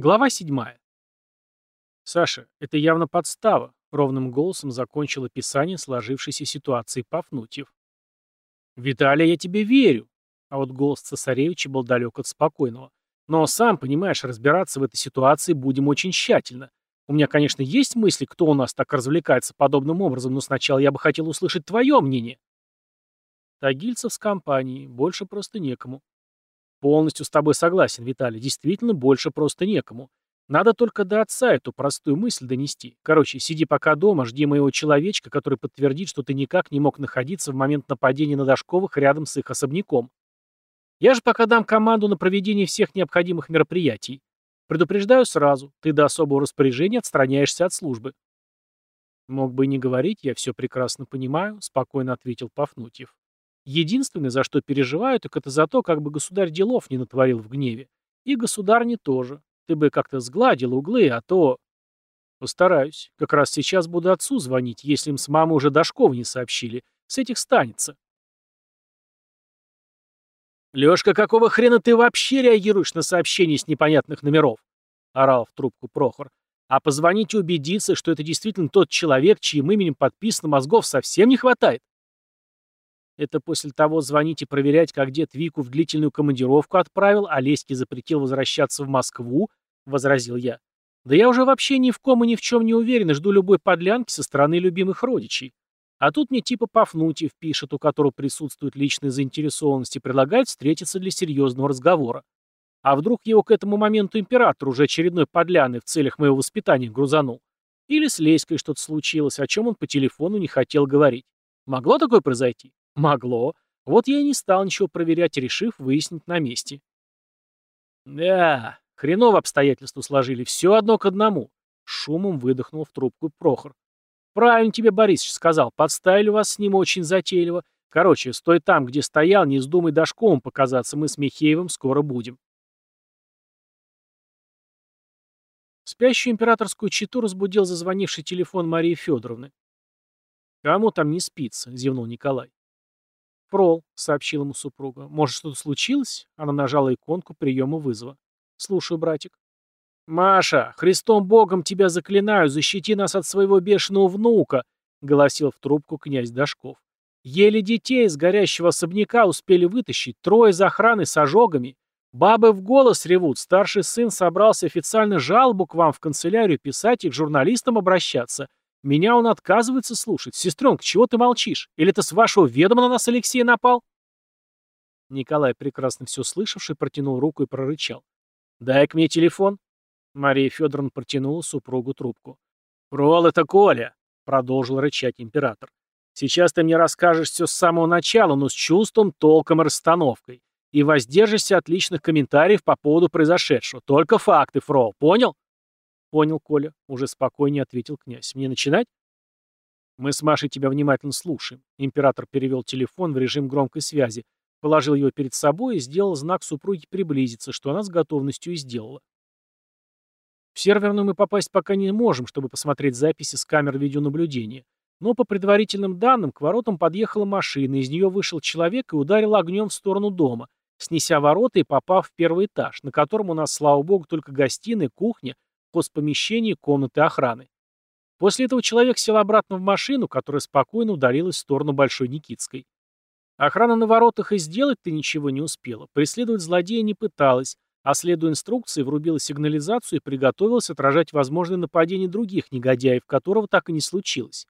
Глава 7. «Саша, это явно подстава», — ровным голосом закончил описание сложившейся ситуации Пафнутьев. «Виталий, я тебе верю», — а вот голос цесаревича был далек от спокойного. «Но сам понимаешь, разбираться в этой ситуации будем очень тщательно. У меня, конечно, есть мысли, кто у нас так развлекается подобным образом, но сначала я бы хотел услышать твое мнение». Тагильцев с компанией, больше просто некому. Полностью с тобой согласен, Виталий. Действительно, больше просто некому. Надо только до отца эту простую мысль донести. Короче, сиди пока дома, жди моего человечка, который подтвердит, что ты никак не мог находиться в момент нападения на Дашковых рядом с их особняком. Я же пока дам команду на проведение всех необходимых мероприятий. Предупреждаю сразу, ты до особого распоряжения отстраняешься от службы. Мог бы и не говорить, я все прекрасно понимаю, спокойно ответил Пафнутьев. Единственное, за что переживаю, так это за то, как бы государь делов не натворил в гневе. И государь тоже. Ты бы как-то сгладил углы, а то... Постараюсь. Как раз сейчас буду отцу звонить, если им с мамой уже Дашкова не сообщили. С этих станется. «Лёшка, какого хрена ты вообще реагируешь на сообщения с непонятных номеров?» — орал в трубку Прохор. «А позвонить и убедиться, что это действительно тот человек, чьим именем подписано мозгов, совсем не хватает?» Это после того звонить и проверять, как дед Вику в длительную командировку отправил, а Леське запретил возвращаться в Москву, — возразил я. Да я уже вообще ни в ком и ни в чем не уверен и жду любой подлянки со стороны любимых родичей. А тут мне типа Пафнутьев пишет, у которого присутствует личная заинтересованность и предлагает встретиться для серьезного разговора. А вдруг его к этому моменту император уже очередной подляны в целях моего воспитания грузанул? Или с Леськой что-то случилось, о чем он по телефону не хотел говорить? Могло такое произойти? Могло. Вот я и не стал ничего проверять, решив выяснить на месте. Да, хреново обстоятельства сложили, все одно к одному. Шумом выдохнул в трубку Прохор. Правильно тебе Борисович сказал, подставили вас с ним очень затейливо. Короче, стой там, где стоял, не вздумай дошком показаться, мы с Михеевым скоро будем. Спящую императорскую читу разбудил зазвонивший телефон Марии Федоровны. «Кому там не спится?» — зевнул Николай. «Фрол», — сообщил ему супруга. «Может, что-то случилось?» Она нажала иконку приема вызова. «Слушаю, братик». «Маша, Христом Богом тебя заклинаю, защити нас от своего бешеного внука», — голосил в трубку князь Дашков. «Еле детей из горящего особняка успели вытащить, трое из охраны с ожогами. Бабы в голос ревут, старший сын собрался официально жалобу к вам в канцелярию писать и к журналистам обращаться. Меня он отказывается слушать. Сестренка, чего ты молчишь? Или это с вашего ведома на нас Алексей напал?» Николай, прекрасно все слышавший, протянул руку и прорычал. дай к мне телефон». Мария Федоровна протянула супругу трубку. «Прол, это Коля!» — продолжил рычать император. «Сейчас ты мне расскажешь все с самого начала, но с чувством, толком и расстановкой. И воздержишься от личных комментариев по поводу произошедшего. Только факты, Фрол, понял?» «Понял, Коля», — уже спокойнее ответил князь. «Мне начинать?» «Мы с Машей тебя внимательно слушаем». Император перевел телефон в режим громкой связи, положил его перед собой и сделал знак супруге приблизиться, что она с готовностью и сделала. В серверную мы попасть пока не можем, чтобы посмотреть записи с камер видеонаблюдения. Но по предварительным данным к воротам подъехала машина, из нее вышел человек и ударил огнем в сторону дома, снеся ворота и попав в первый этаж, на котором у нас, слава богу, только гостиная, кухня хозпомещении комнаты охраны. После этого человек сел обратно в машину, которая спокойно удалилась в сторону Большой Никитской. Охрана на воротах и сделать-то ничего не успела. Преследовать злодея не пыталась, а следуя инструкции, врубила сигнализацию и приготовилась отражать возможное нападение других негодяев, которого так и не случилось.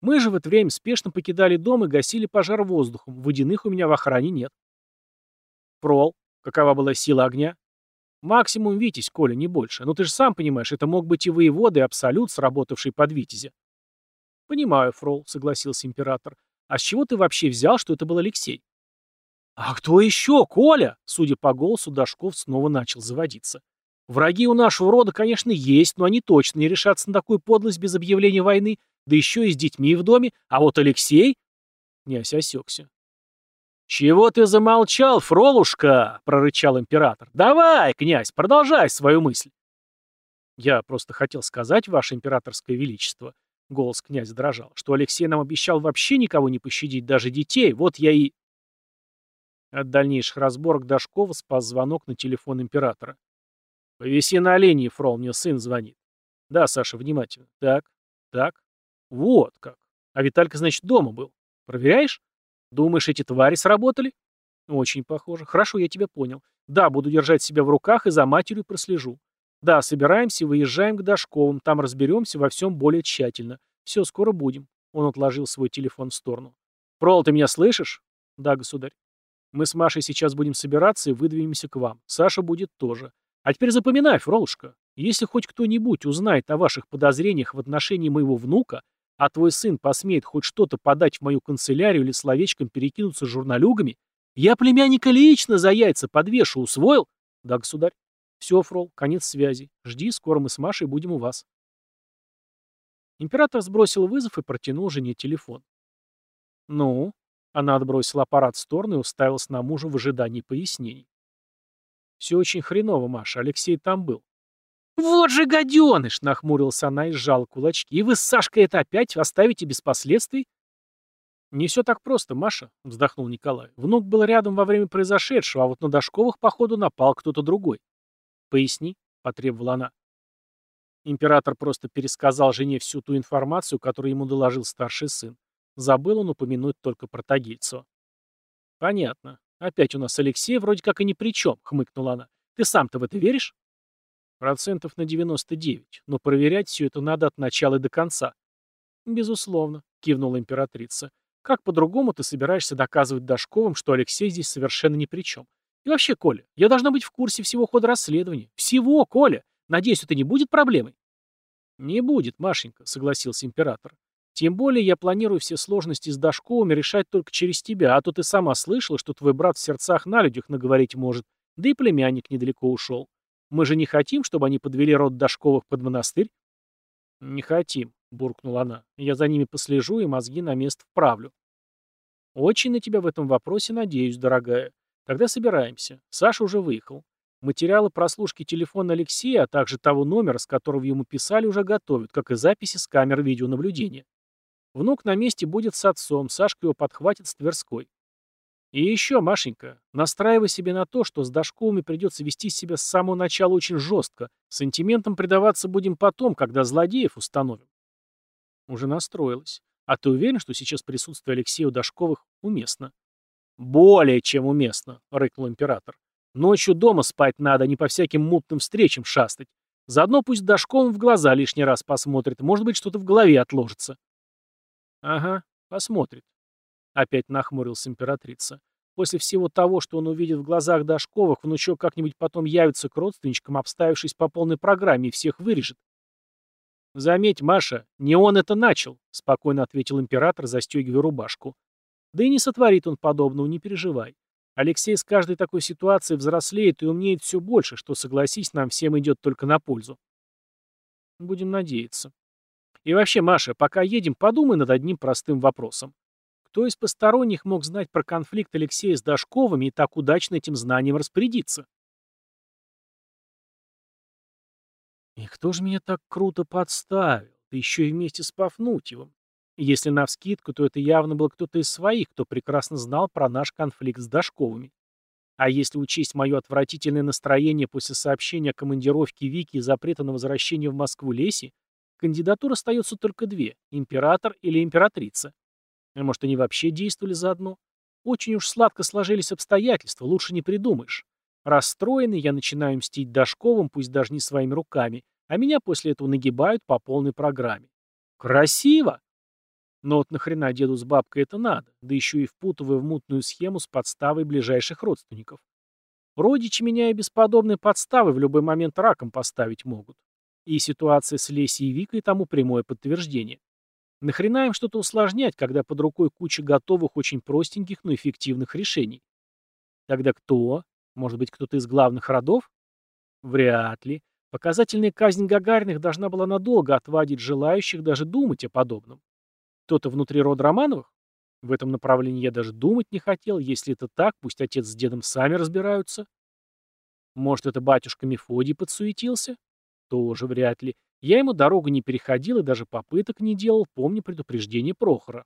Мы же в это время спешно покидали дом и гасили пожар воздухом. Водяных у меня в охране нет. Прол. Какова была сила огня? Максимум Витязь, Коля, не больше. Но ты же сам понимаешь, это мог быть и воевода, и абсолют, сработавший под Витязя. Понимаю, Фрол, согласился император. А с чего ты вообще взял, что это был Алексей? А кто еще, Коля? Судя по голосу, Дашков снова начал заводиться. Враги у нашего рода, конечно, есть, но они точно не решатся на такую подлость без объявления войны, да еще и с детьми в доме. А вот Алексей... Князь осекся. «Чего ты замолчал, Фролушка?» — прорычал император. «Давай, князь, продолжай свою мысль». «Я просто хотел сказать, ваше императорское величество», — голос князя дрожал, «что Алексей нам обещал вообще никого не пощадить, даже детей, вот я и...» От дальнейших разборок Дашкова спас звонок на телефон императора. Повиси на линии, Фрол, мне сын звонит. Да, Саша, внимательно. Так, так. Вот как. А Виталька, значит, дома был. Проверяешь? Думаешь, эти твари сработали? Очень похоже. Хорошо, я тебя понял. Да, буду держать себя в руках и за матерью прослежу. Да, собираемся, выезжаем к Дашковым, там разберемся во всем более тщательно. Все, скоро будем. Он отложил свой телефон в сторону. Прол, ты меня слышишь? Да, государь. Мы с Машей сейчас будем собираться и выдвинемся к вам. Саша будет тоже. А теперь запоминай, Фролушка, если хоть кто-нибудь узнает о ваших подозрениях в отношении моего внука, а твой сын посмеет хоть что-то подать в мою канцелярию или словечком перекинуться с журналюгами, я племянника лично за яйца подвешу, усвоил? Да, государь. Все, Фрол, конец связи. Жди, скоро мы с Машей будем у вас. Император сбросил вызов и протянул жене телефон. Ну, она отбросила аппарат в сторону и уставилась на мужа в ожидании пояснений. Все очень хреново, Маша, Алексей там был. «Вот же гаденыш!» — нахмурилась она и сжала кулачки. «И вы с Сашкой это опять оставите без последствий?» «Не все так просто, Маша», — вздохнул Николай. «Внук был рядом во время произошедшего, а вот на Дашковых, походу, напал кто-то другой». «Поясни», — потребовала она. Император просто пересказал жене всю ту информацию, которую ему доложил старший сын. Забыл он упомянуть только про Тагильцева. «Понятно. Опять у нас Алексей вроде как и ни при чем», — хмыкнула она. «Ты сам-то в это веришь?» Процентов на 99, но проверять все это надо от начала и до конца. Безусловно, кивнула императрица. Как по-другому ты собираешься доказывать Дашковым, что Алексей здесь совершенно ни при чем? И вообще, Коля, я должна быть в курсе всего хода расследования. Всего, Коля. Надеюсь, это не будет проблемой? Не будет, Машенька, согласился император. Тем более я планирую все сложности с Дашковыми решать только через тебя, а то ты сама слышала, что твой брат в сердцах на людях наговорить может, да и племянник недалеко ушел. Мы же не хотим, чтобы они подвели род Дашковых под монастырь?» «Не хотим», — буркнула она. «Я за ними послежу и мозги на место вправлю». «Очень на тебя в этом вопросе надеюсь, дорогая. Тогда собираемся. Саша уже выехал. Материалы прослушки телефона Алексея, а также того номера, с которого ему писали, уже готовят, как и записи с камер видеонаблюдения. Внук на месте будет с отцом, Сашка его подхватит с Тверской. И еще, Машенька, настраивай себе на то, что с Дашковыми придется вести себя с самого начала очень жестко. Сантиментам предаваться будем потом, когда злодеев установим. Уже настроилась. А ты уверен, что сейчас присутствие Алексея у Дашковых уместно? Более чем уместно, рыкнул император. Ночью дома спать надо, не по всяким мутным встречам шастать. Заодно пусть Дашковым в глаза лишний раз посмотрит, может быть, что-то в голове отложится. Ага, посмотрит. Опять нахмурился императрица. После всего того, что он увидит в глазах Дашковых, внучок как-нибудь потом явится к родственничкам, обставившись по полной программе, и всех вырежет. «Заметь, Маша, не он это начал», — спокойно ответил император, застегивая рубашку. «Да и не сотворит он подобного, не переживай. Алексей с каждой такой ситуацией взрослеет и умнеет все больше, что, согласись, нам всем идет только на пользу». «Будем надеяться». «И вообще, Маша, пока едем, подумай над одним простым вопросом. Кто из посторонних мог знать про конфликт Алексея с Дашковыми и так удачно этим знанием распорядиться? И кто же меня так круто подставил? Да еще и вместе с Пафнутьевым. Если навскидку, то это явно был кто-то из своих, кто прекрасно знал про наш конфликт с Дашковыми. А если учесть мое отвратительное настроение после сообщения о командировке Вики и запрета на возвращение в Москву Леси, кандидатур остается только две – император или императрица. А может, они вообще действовали заодно? Очень уж сладко сложились обстоятельства, лучше не придумаешь. Расстроенный, я начинаю мстить Дашковым, пусть даже не своими руками, а меня после этого нагибают по полной программе. Красиво! Но вот нахрена деду с бабкой это надо, да еще и впутывая в мутную схему с подставой ближайших родственников. Родичи меня и без подобной подставы в любой момент раком поставить могут. И ситуация с Лесей и Викой тому прямое подтверждение. Нахрена им что-то усложнять, когда под рукой куча готовых, очень простеньких, но эффективных решений? Тогда кто? Может быть, кто-то из главных родов? Вряд ли. Показательная казнь Гагариных должна была надолго отвадить желающих даже думать о подобном. Кто-то внутри рода Романовых? В этом направлении я даже думать не хотел. Если это так, пусть отец с дедом сами разбираются. Может, это батюшка Мефодий подсуетился? Тоже вряд ли. Я ему дорогу не переходил и даже попыток не делал, помня предупреждение Прохора.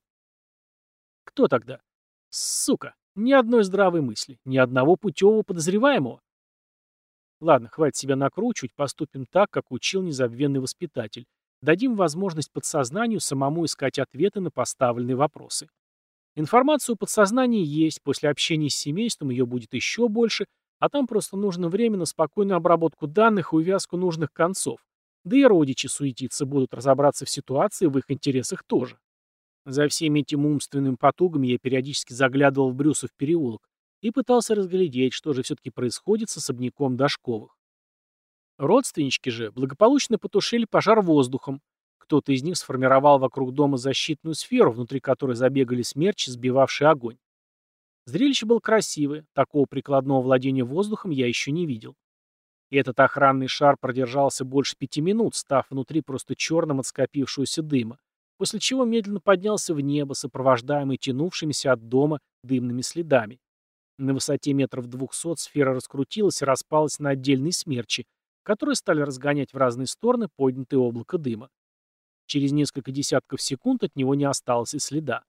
Кто тогда? Сука, ни одной здравой мысли, ни одного путевого подозреваемого. Ладно, хватит себя накручивать, поступим так, как учил незабвенный воспитатель. Дадим возможность подсознанию самому искать ответы на поставленные вопросы. Информация у подсознания есть, после общения с семейством ее будет еще больше, а там просто нужно время на спокойную обработку данных и увязку нужных концов. Да и родичи суетиться будут, разобраться в ситуации в их интересах тоже. За всеми этими умственными потугами я периодически заглядывал в Брюсов переулок и пытался разглядеть, что же все-таки происходит с особняком Дашковых. Родственнички же благополучно потушили пожар воздухом. Кто-то из них сформировал вокруг дома защитную сферу, внутри которой забегали смерчи, сбивавшие огонь. Зрелище было красивое, такого прикладного владения воздухом я еще не видел. И этот охранный шар продержался больше пяти минут, став внутри просто черным от скопившегося дыма, после чего медленно поднялся в небо, сопровождаемый тянувшимися от дома дымными следами. На высоте метров двухсот сфера раскрутилась и распалась на отдельные смерчи, которые стали разгонять в разные стороны поднятое облако дыма. Через несколько десятков секунд от него не осталось и следа.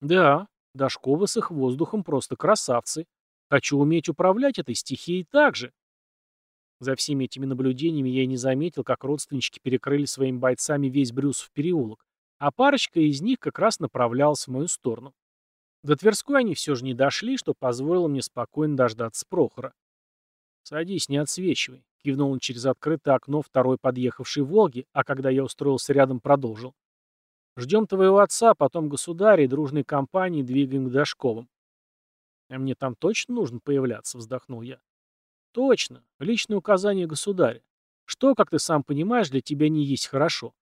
Да, Дашковы с их воздухом просто красавцы. Хочу уметь управлять этой стихией так же. За всеми этими наблюдениями я и не заметил, как родственнички перекрыли своими бойцами весь Брюсов переулок, а парочка из них как раз направлялась в мою сторону. До Тверской они все же не дошли, что позволило мне спокойно дождаться Прохора. «Садись, не отсвечивай», — кивнул он через открытое окно второй подъехавшей «Волги», а когда я устроился рядом, продолжил. Ждем твоего отца, потом государя и дружной компании двигаем к Дашковым. А мне там точно нужно появляться, вздохнул я. Точно. Личное указание государя. Что, как ты сам понимаешь, для тебя не есть хорошо.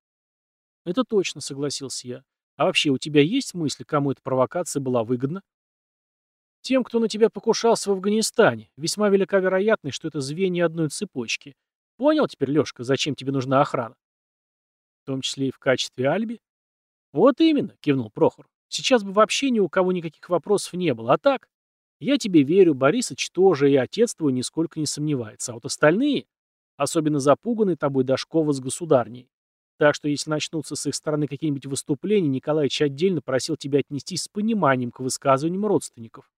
Это точно, согласился я. А вообще, у тебя есть мысли, кому эта провокация была выгодна? Тем, кто на тебя покушался в Афганистане. Весьма велика вероятность, что это звенья одной цепочки. Понял теперь, Лешка, зачем тебе нужна охрана? В том числе и в качестве альби? «Вот именно», — кивнул Прохор. «Сейчас бы вообще ни у кого никаких вопросов не было, а так? Я тебе верю, Борисыч тоже, и отец твой нисколько не сомневается, а вот остальные, особенно запуганные тобой Дашкова с государней. Так что если начнутся с их стороны какие-нибудь выступления, Николаевич отдельно просил тебя отнестись с пониманием к высказываниям родственников».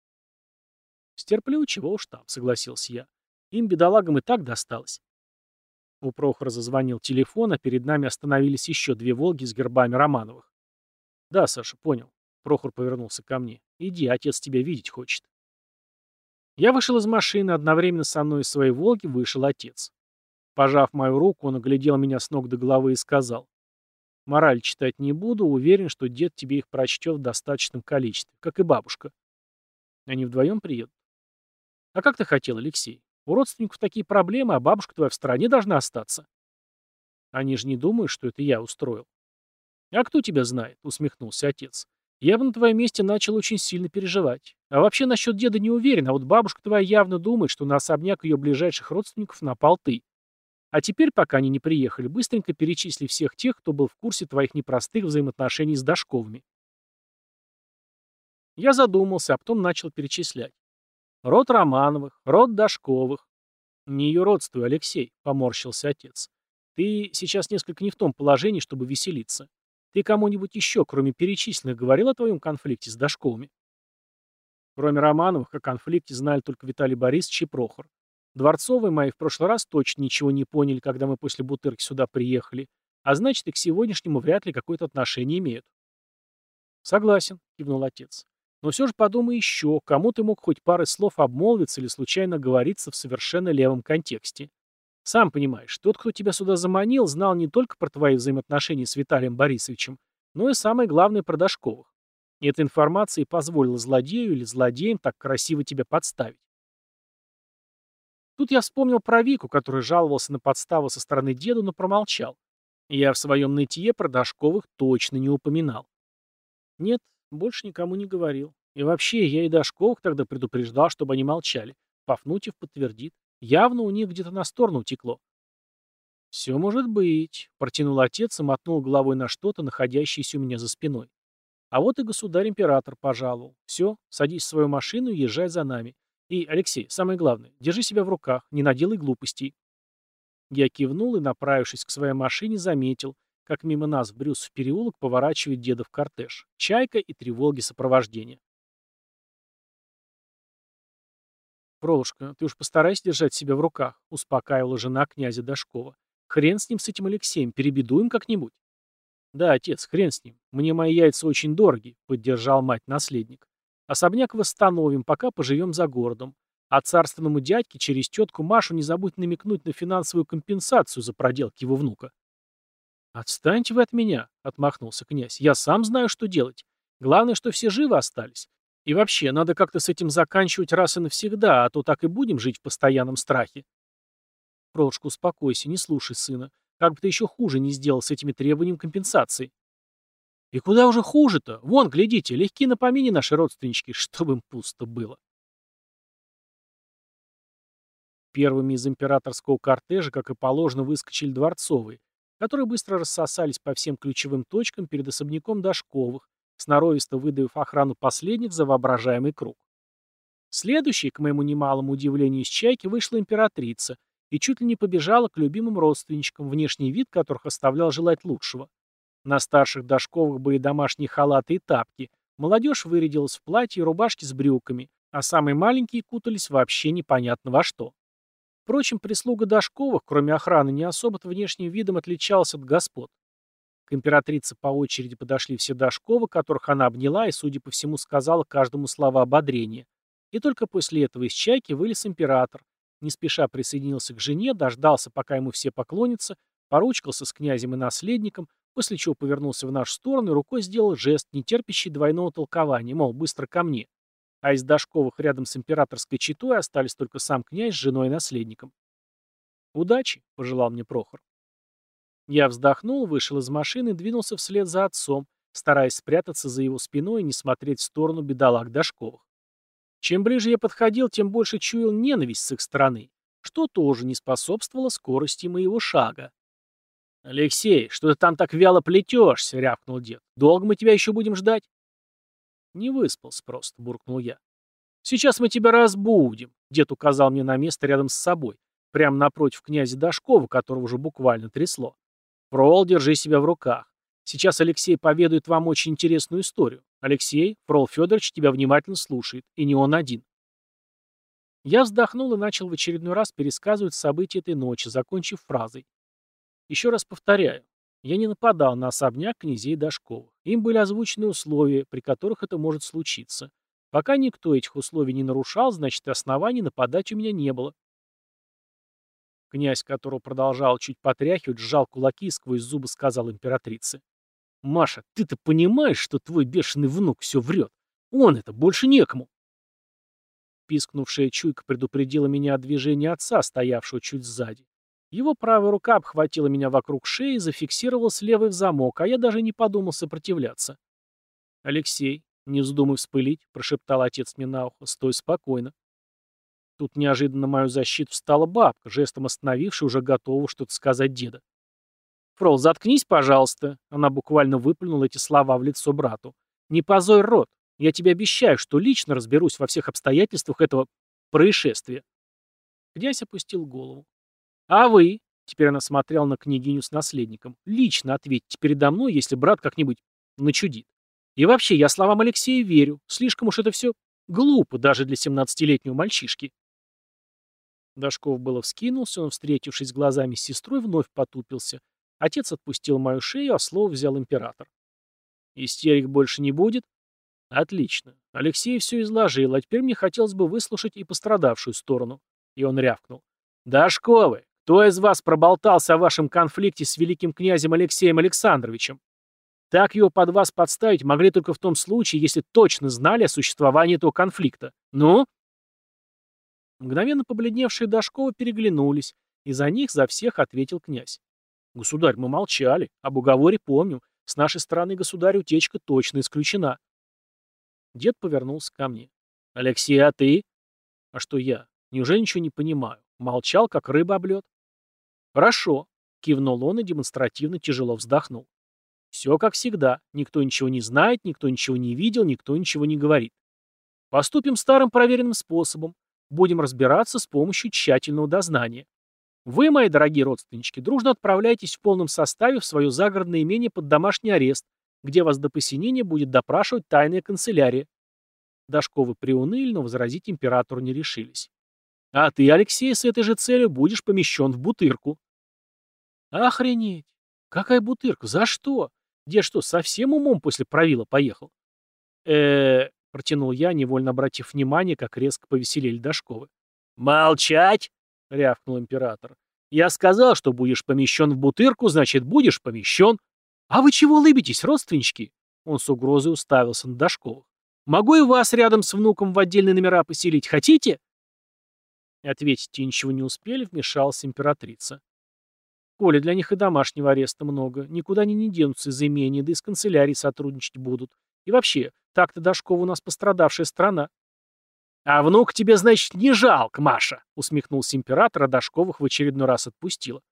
«Стерплю, чего уж там», — согласился я. «Им, бедолагам, и так досталось». У Прохора зазвонил телефон, а перед нами остановились еще две «Волги» с гербами Романовых. «Да, Саша, понял». Прохор повернулся ко мне. «Иди, отец тебя видеть хочет». Я вышел из машины, одновременно со мной из своей «Волги» вышел отец. Пожав мою руку, он оглядел меня с ног до головы и сказал. «Мораль читать не буду, уверен, что дед тебе их прочтет в достаточном количестве, как и бабушка. Они вдвоем приедут». «А как ты хотел, Алексей? У родственников такие проблемы, а бабушка твоя в стороне должна остаться». «Они же не думают, что это я устроил. «А кто тебя знает?» — усмехнулся отец. «Я бы на твоем месте начал очень сильно переживать. А вообще насчет деда не уверен, а вот бабушка твоя явно думает, что на особняк ее ближайших родственников напал ты. А теперь, пока они не приехали, быстренько перечисли всех тех, кто был в курсе твоих непростых взаимоотношений с Дашковыми». Я задумался, а потом начал перечислять. Род Романовых, род Дашковых. Не ее родствую, Алексей, поморщился отец. Ты сейчас несколько не в том положении, чтобы веселиться. Ты кому-нибудь еще, кроме перечисленных, говорил о твоем конфликте с Дашковыми? Кроме Романовых, о конфликте знали только Виталий Борисович и Прохор. Дворцовые мои в прошлый раз точно ничего не поняли, когда мы после Бутырки сюда приехали, а значит и к сегодняшнему вряд ли какое-то отношение имеют. Согласен, кивнул отец. Но все же подумай еще, кому ты мог хоть парой слов обмолвиться или случайно говориться в совершенно левом контексте. Сам понимаешь, тот, кто тебя сюда заманил, знал не только про твои взаимоотношения с Виталием Борисовичем, но и самое главное про Дашковых. И эта информация и позволила злодею или злодеям так красиво тебя подставить. Тут я вспомнил про Вику, который жаловался на подставу со стороны деда, но промолчал. я в своем нытье про Дашковых точно не упоминал. Нет, больше никому не говорил. И вообще, я и Дашковых тогда предупреждал, чтобы они молчали. Пафнутьев подтвердит. Явно у них где-то на сторону утекло. «Все может быть», — протянул отец и мотнул головой на что-то, находящееся у меня за спиной. «А вот и государь-император пожаловал. Все, садись в свою машину и езжай за нами. И, Алексей, самое главное, держи себя в руках, не наделай глупостей». Я кивнул и, направившись к своей машине, заметил, как мимо нас в Брюс в переулок поворачивает дедов кортеж, чайка и тревоги сопровождения. Пролушка, ты уж постарайся держать себя в руках, успокаивала жена князя Дашкова. Хрен с ним, с этим Алексеем, перебедуем как-нибудь. Да, отец, хрен с ним. Мне мои яйца очень дороги, поддержал мать наследник. Особняк восстановим, пока поживем за городом. А царственному дядьке через тетку Машу не забудь намекнуть на финансовую компенсацию за проделки его внука. «Отстаньте вы от меня», — отмахнулся князь. «Я сам знаю, что делать. Главное, что все живы остались. И вообще, надо как-то с этим заканчивать раз и навсегда, а то так и будем жить в постоянном страхе». Пролушка, успокойся, не слушай сына. Как бы ты еще хуже не сделал с этими требованием компенсации. И куда уже хуже-то? Вон, глядите, легки на помине наши родственнички, чтобы им пусто было. Первыми из императорского кортежа, как и положено, выскочили дворцовые, которые быстро рассосались по всем ключевым точкам перед особняком Дашковых, сноровисто выдавив охрану последних за воображаемый круг. Следующей, к моему немалому удивлению, из чайки вышла императрица и чуть ли не побежала к любимым родственничкам, внешний вид которых оставлял желать лучшего. На старших Дашковых были домашние халаты и тапки, молодежь вырядилась в платье и рубашки с брюками, а самые маленькие кутались вообще непонятно во что. Впрочем, прислуга Дашковых, кроме охраны, не особо-то внешним видом отличалась от господ. К императрице по очереди подошли все Дашковы, которых она обняла и, судя по всему, сказала каждому слова ободрения. И только после этого из чайки вылез император, не спеша присоединился к жене, дождался, пока ему все поклонятся, поручкался с князем и наследником, после чего повернулся в нашу сторону и рукой сделал жест, не терпящий двойного толкования, мол, быстро ко мне а из Дашковых рядом с императорской четой остались только сам князь с женой и наследником. «Удачи», — пожелал мне Прохор. Я вздохнул, вышел из машины и двинулся вслед за отцом, стараясь спрятаться за его спиной и не смотреть в сторону бедолаг Дашковых. Чем ближе я подходил, тем больше чуял ненависть с их стороны, что тоже не способствовало скорости моего шага. «Алексей, что ты там так вяло плетешься?» — рявкнул дед. «Долго мы тебя еще будем ждать?» «Не выспался просто», — буркнул я. «Сейчас мы тебя разбудим», — дед указал мне на место рядом с собой, прямо напротив князя Дашкова, которого уже буквально трясло. «Фрол, держи себя в руках. Сейчас Алексей поведает вам очень интересную историю. Алексей, Фрол Федорович тебя внимательно слушает, и не он один». Я вздохнул и начал в очередной раз пересказывать события этой ночи, закончив фразой. Еще раз повторяю, я не нападал на особняк князей Дашковых. Им были озвучены условия, при которых это может случиться. Пока никто этих условий не нарушал, значит, оснований нападать у меня не было. Князь, которого продолжал чуть потряхивать, сжал кулаки и сквозь зубы сказал императрице. «Маша, ты-то понимаешь, что твой бешеный внук все врет? Он это, больше некому!» Пискнувшая чуйка предупредила меня о движении отца, стоявшего чуть сзади. Его правая рука обхватила меня вокруг шеи и зафиксировала левой в замок, а я даже не подумал сопротивляться. «Алексей, не вздумай вспылить», — прошептал отец мне на ухо, — «стой спокойно». Тут неожиданно мою защиту встала бабка, жестом остановившая, уже готова что-то сказать деда. «Фрол, заткнись, пожалуйста», — она буквально выплюнула эти слова в лицо брату. «Не позорь рот. Я тебе обещаю, что лично разберусь во всех обстоятельствах этого происшествия». Князь опустил голову. «А вы?» — теперь она смотрела на княгиню с наследником. «Лично ответьте передо мной, если брат как-нибудь начудит. И вообще, я словам Алексея верю. Слишком уж это все глупо даже для семнадцатилетнего мальчишки». Дашков было вскинулся, он, встретившись глазами с сестрой, вновь потупился. Отец отпустил мою шею, а слово взял император. «Истерик больше не будет?» «Отлично. Алексей все изложил, а теперь мне хотелось бы выслушать и пострадавшую сторону». И он рявкнул. «Дашковы, кто из вас проболтался о вашем конфликте с великим князем Алексеем Александровичем? Так его под вас подставить могли только в том случае, если точно знали о существовании этого конфликта. Ну?» Мгновенно побледневшие Дашковы переглянулись, и за них, за всех ответил князь. «Государь, мы молчали. Об уговоре помню. С нашей стороны, государь, утечка точно исключена». Дед повернулся ко мне. «Алексей, а ты?» «А что я? Неужели ничего не понимаю? Молчал, как рыба об лед?» «Хорошо», — кивнул он и демонстративно тяжело вздохнул. «Все как всегда. Никто ничего не знает, никто ничего не видел, никто ничего не говорит. Поступим старым проверенным способом. Будем разбираться с помощью тщательного дознания. Вы, мои дорогие родственнички, дружно отправляйтесь в полном составе в свое загородное имение под домашний арест, где вас до посинения будет допрашивать тайная канцелярия». Дашковы приуныли, но возразить императору не решились. А ты, Алексей, с этой же целью будешь помещен в бутырку. Охренеть! Какая бутырка? За что? Дед что, совсем умом после правила поехал? э протянул я, невольно обратив внимание, как резко повеселели Дашковы. «Молчать!» — рявкнул император. «Я сказал, что будешь помещен в бутырку, значит, будешь помещен. А вы чего улыбитесь, родственнички?» Он с угрозой уставился на Дашковых. «Могу и вас рядом с внуком в отдельные номера поселить. Хотите?» Ответить ничего не успели, вмешалась императрица. Коля, для них и домашнего ареста много. Никуда они не денутся из имения, да и с канцелярией сотрудничать будут. И вообще, так-то Дашкова у нас пострадавшая страна. «А внук тебе, значит, не жалко, Маша!» — усмехнулся император, а Дашковых в очередной раз отпустила.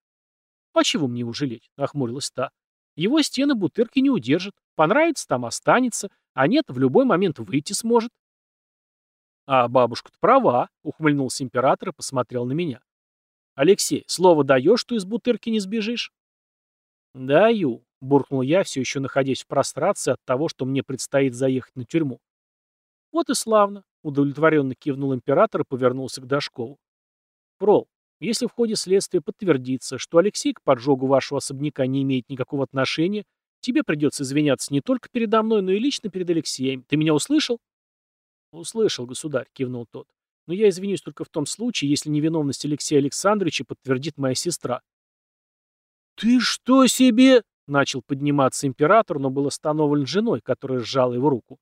«А чего мне его жалеть?» — нахмурилась та. «Его стены бутырки не удержат. Понравится, там останется, а нет, в любой момент выйти сможет». «А бабушка-то права», — ухмыльнулся император и посмотрел на меня. «Алексей, слово даешь, что из бутырки не сбежишь?» «Даю», — буркнул я, все еще находясь в прострации от того, что мне предстоит заехать на тюрьму. «Вот и славно», — удовлетворенно кивнул император и повернулся к Дашкову. «Прол, если в ходе следствия подтвердится, что Алексей к поджогу вашего особняка не имеет никакого отношения, тебе придется извиняться не только передо мной, но и лично перед Алексеем. Ты меня услышал?» «Услышал, государь», — кивнул тот. «Но я извинюсь только в том случае, если невиновность Алексея Александровича подтвердит моя сестра». «Ты что себе?» — начал подниматься император, но был остановлен женой, которая сжала его руку.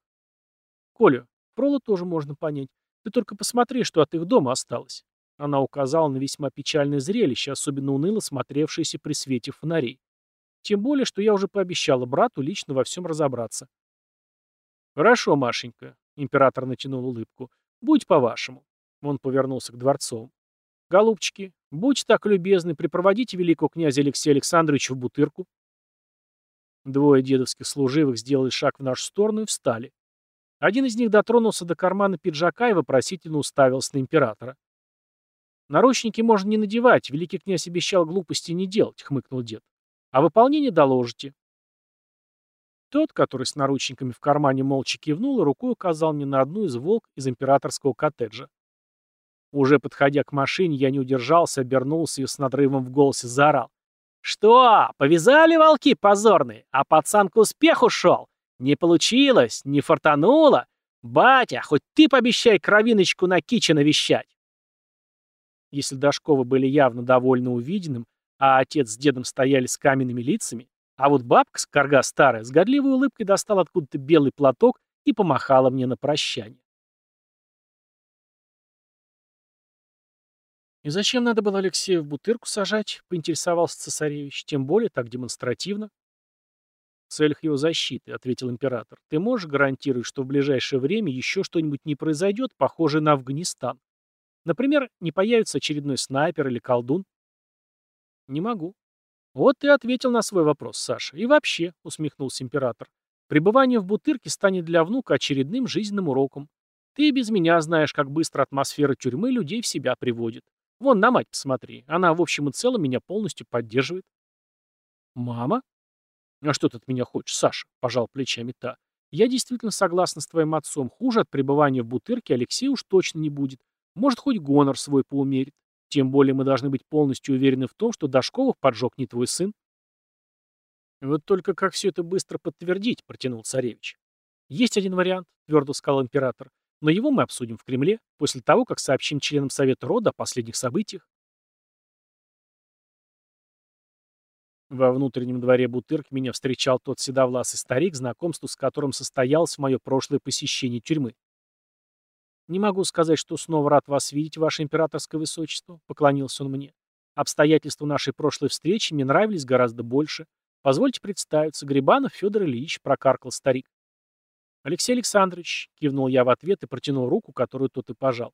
«Коля, Фрола тоже можно понять. Ты только посмотри, что от их дома осталось». Она указала на весьма печальное зрелище, особенно уныло смотревшееся при свете фонарей. Тем более, что я уже пообещала брату лично во всем разобраться. «Хорошо, Машенька», Император натянул улыбку. «Будь по-вашему». Он повернулся к Дворцовым. «Голубчики, будьте так любезны, припроводите великого князя Алексея Александровича в Бутырку». Двое дедовских служивых сделали шаг в нашу сторону и встали. Один из них дотронулся до кармана пиджака и вопросительно уставился на императора. «Наручники можно не надевать, великий князь обещал глупости не делать», — хмыкнул дед. «А выполнение доложите. Тот, который с наручниками в кармане молча кивнул и рукой указал мне на одну из волк из императорского коттеджа. Уже подходя к машине, я не удержался, обернулся и с надрывом в голосе заорал. «Что, повязали волки позорные, а пацан к успеху шел? Не получилось, не фартануло? Батя, хоть ты пообещай кровиночку на кичи навещать!» Если Дашковы были явно довольны увиденным, а отец с дедом стояли с каменными лицами, а вот бабка, корга старая, с годливой улыбкой достала откуда-то белый платок и помахала мне на прощание. «И зачем надо было Алексея в бутырку сажать?» — поинтересовался цесаревич. «Тем более так демонстративно». «В целях его защиты», — ответил император. «Ты можешь гарантировать, что в ближайшее время еще что-нибудь не произойдет, похожее на Афганистан? Например, не появится очередной снайпер или колдун?» «Не могу», «Вот ты ответил на свой вопрос, Саша. И вообще», — усмехнулся император, «пребывание в Бутырке станет для внука очередным жизненным уроком. Ты и без меня знаешь, как быстро атмосфера тюрьмы людей в себя приводит. Вон на мать посмотри. Она в общем и целом меня полностью поддерживает». «Мама?» «А что ты от меня хочешь, Саша?» — пожал плечами та. «Я действительно согласна с твоим отцом. Хуже от пребывания в Бутырке Алексей уж точно не будет. Может, хоть гонор свой поумерит. Тем более мы должны быть полностью уверены в том, что Дашковых поджег не твой сын. Вот только как все это быстро подтвердить, протянул царевич. Есть один вариант, твердо сказал император, но его мы обсудим в Кремле, после того, как сообщим членам Совета рода о последних событиях. Во внутреннем дворе Бутырк меня встречал тот седовласый старик, знакомство с которым состоялось в мое прошлое посещение тюрьмы. «Не могу сказать, что снова рад вас видеть, ваше императорское высочество», — поклонился он мне. «Обстоятельства нашей прошлой встречи мне нравились гораздо больше. Позвольте представиться, Грибанов Федор Ильич», — прокаркал старик. «Алексей Александрович», — кивнул я в ответ и протянул руку, которую тот и пожал.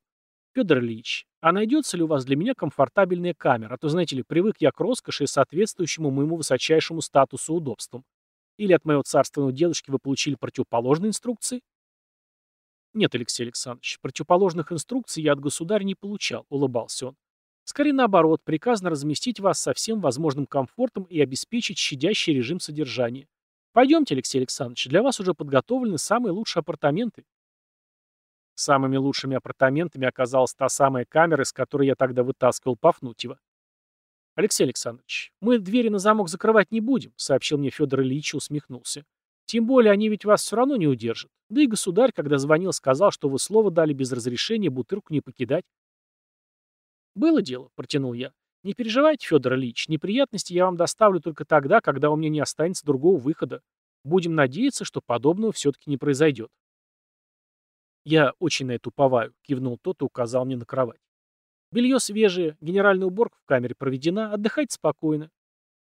«Федор Ильич, а найдется ли у вас для меня комфортабельная камера? А то, знаете ли, привык я к роскоши и соответствующему моему высочайшему статусу удобствам. Или от моего царственного дедушки вы получили противоположные инструкции?» «Нет, Алексей Александрович, противоположных инструкций я от государя не получал», — улыбался он. «Скорее наоборот, приказано разместить вас со всем возможным комфортом и обеспечить щадящий режим содержания. Пойдемте, Алексей Александрович, для вас уже подготовлены самые лучшие апартаменты». Самыми лучшими апартаментами оказалась та самая камера, из которой я тогда вытаскивал Пафнутьева. «Алексей Александрович, мы двери на замок закрывать не будем», сообщил мне Федор Ильич и усмехнулся. «Тем более они ведь вас все равно не удержат. Да и государь, когда звонил, сказал, что вы слово дали без разрешения бутырку не покидать». «Было дело», — протянул я. «Не переживайте, Федор Ильич, неприятности я вам доставлю только тогда, когда у меня не останется другого выхода. Будем надеяться, что подобного все-таки не произойдет». «Я очень на это уповаю», — кивнул тот и указал мне на кровать. «Белье свежее, генеральная уборка в камере проведена, отдыхайте спокойно».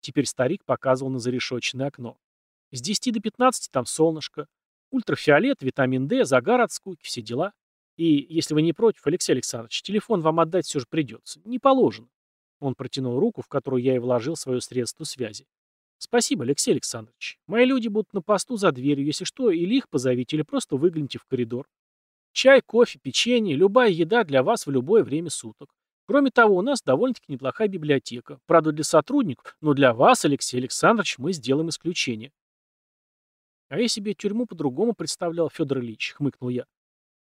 Теперь старик показывал на зарешоченное окно. «С 10 до 15 там солнышко. Ультрафиолет, витамин D, загар от скуки, все дела. И, если вы не против, Алексей Александрович, телефон вам отдать все же придется. Не положено». Он протянул руку, в которую я и вложил свое средство связи. «Спасибо, Алексей Александрович. Мои люди будут на посту за дверью. Если что, или их позовите, или просто выгляните в коридор. Чай, кофе, печенье, любая еда для вас в любое время суток. Кроме того, у нас довольно-таки неплохая библиотека. Правда, для сотрудников, но для вас, Алексей Александрович, мы сделаем исключение. А я себе тюрьму по-другому представлял, Федор Ильич, хмыкнул я.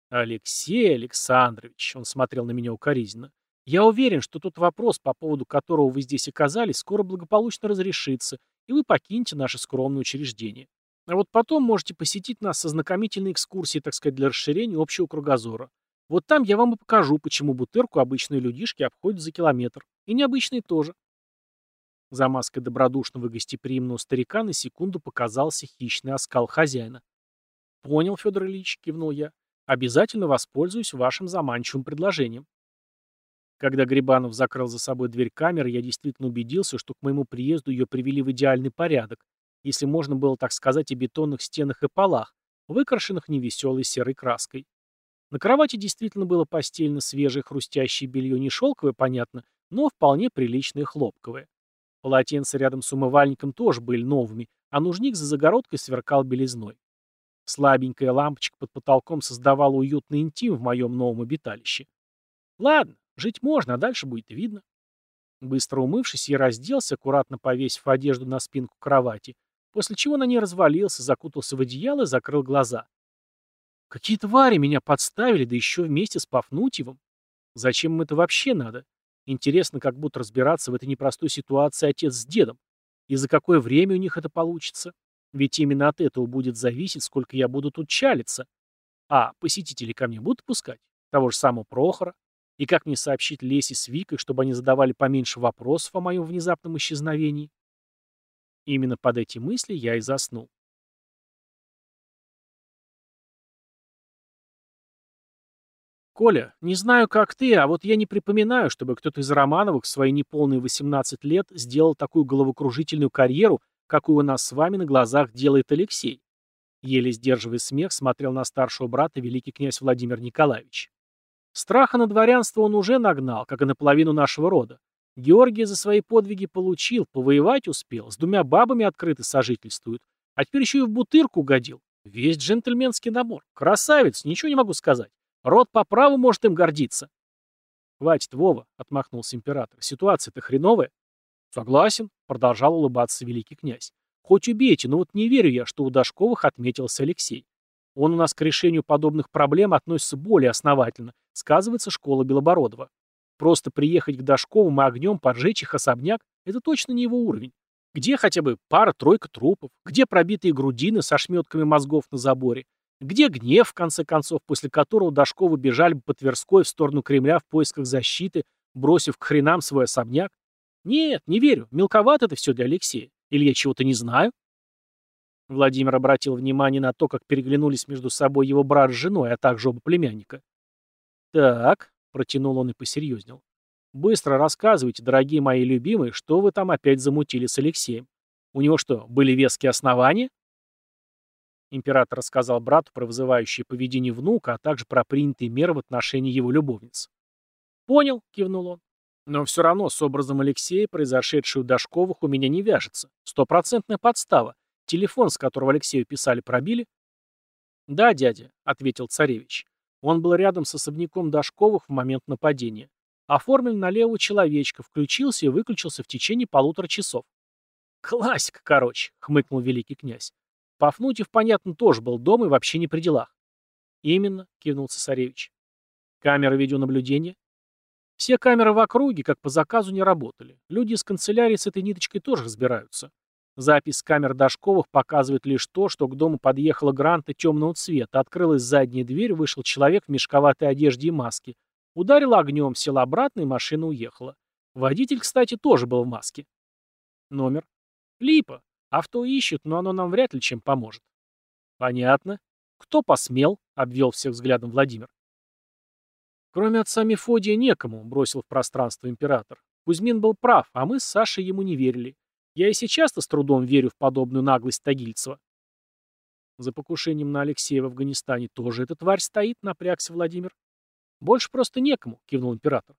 Алексей Александрович, он смотрел на меня укоризненно. Я уверен, что тот вопрос, по поводу которого вы здесь оказались, скоро благополучно разрешится, и вы покинете наше скромное учреждение. А вот потом можете посетить нас со знакомительной экскурсией, так сказать, для расширения общего кругозора. Вот там я вам и покажу, почему бутырку обычные людишки обходят за километр. И необычные тоже. За маской добродушного гостеприимного старика на секунду показался хищный оскал хозяина. «Понял, Федор Ильич», — кивнул я. «Обязательно воспользуюсь вашим заманчивым предложением». Когда Грибанов закрыл за собой дверь камеры, я действительно убедился, что к моему приезду ее привели в идеальный порядок, если можно было так сказать, о бетонных стенах и полах, выкрашенных невеселой серой краской. На кровати действительно было постельно свежее хрустящее белье, не шелковое, понятно, но вполне приличное хлопковое. Полотенца рядом с умывальником тоже были новыми, а нужник за загородкой сверкал белизной. Слабенькая лампочка под потолком создавала уютный интим в моем новом обиталище. Ладно, жить можно, а дальше будет видно. Быстро умывшись, я разделся, аккуратно повесив одежду на спинку кровати, после чего на ней развалился, закутался в одеяло и закрыл глаза. Какие твари меня подставили, да еще вместе с Пафнутьевым. Зачем им это вообще надо? Интересно, как будут разбираться в этой непростой ситуации отец с дедом. И за какое время у них это получится? Ведь именно от этого будет зависеть, сколько я буду тут чалиться. А посетители ко мне будут пускать? Того же самого Прохора? И как мне сообщить Лесе с Викой, чтобы они задавали поменьше вопросов о моем внезапном исчезновении? Именно под эти мысли я и заснул. Коля, не знаю, как ты, а вот я не припоминаю, чтобы кто-то из Романовых в свои неполные 18 лет сделал такую головокружительную карьеру, какую у нас с вами на глазах делает Алексей. Еле сдерживая смех, смотрел на старшего брата великий князь Владимир Николаевич. Страха на дворянство он уже нагнал, как и на половину нашего рода. Георгий за свои подвиги получил, повоевать успел, с двумя бабами открыто сожительствует, а теперь еще и в бутырку угодил. Весь джентльменский набор. Красавец, ничего не могу сказать. Род по праву может им гордиться. Хватит, Вова, отмахнулся император. Ситуация-то хреновая. Согласен, продолжал улыбаться великий князь. Хоть убейте, но вот не верю я, что у Дашковых отметился Алексей. Он у нас к решению подобных проблем относится более основательно. Сказывается школа Белобородова. Просто приехать к Дашковым и огнем поджечь их особняк – это точно не его уровень. Где хотя бы пара-тройка трупов? Где пробитые грудины со шметками мозгов на заборе? Где гнев, в конце концов, после которого Дашковы бежали бы по Тверской в сторону Кремля в поисках защиты, бросив к хренам свой особняк? Нет, не верю. Мелковато это все для Алексея. Или я чего-то не знаю? Владимир обратил внимание на то, как переглянулись между собой его брат с женой, а также оба племянника. Так, Протянул он и посерьезнел. «Быстро рассказывайте, дорогие мои любимые, что вы там опять замутили с Алексеем. У него что, были веские основания?» Император рассказал брату про вызывающее поведение внука, а также про принятые меры в отношении его любовниц. «Понял», — кивнул он. «Но все равно с образом Алексея, произошедшее у Дашковых, у меня не вяжется. Стопроцентная подстава. Телефон, с которого Алексею писали, пробили?» «Да, дядя», — ответил царевич. Он был рядом с особняком Дашковых в момент нападения. Оформлен на левого человечка, включился и выключился в течение полутора часов. «Классика, короче», — хмыкнул великий князь. Пафнутьев, понятно, тоже был дома и вообще не при делах. Именно, кивнул цесаревич. Камеры видеонаблюдения? Все камеры в округе, как по заказу, не работали. Люди из канцелярии с этой ниточкой тоже разбираются. Запись камер Дашковых показывает лишь то, что к дому подъехала гранта темного цвета, открылась задняя дверь, вышел человек в мешковатой одежде и маске. Ударил огнем, сел обратно, и машина уехала. Водитель, кстати, тоже был в маске. Номер. Липа. Авто ищут, но оно нам вряд ли чем поможет. Понятно. Кто посмел? Обвел всех взглядом Владимир. Кроме отца Мефодия некому, бросил в пространство император. Кузьмин был прав, а мы с Сашей ему не верили. Я и сейчас-то с трудом верю в подобную наглость Тагильцева. За покушением на Алексея в Афганистане тоже эта тварь стоит, напрягся Владимир. Больше просто некому, кивнул император.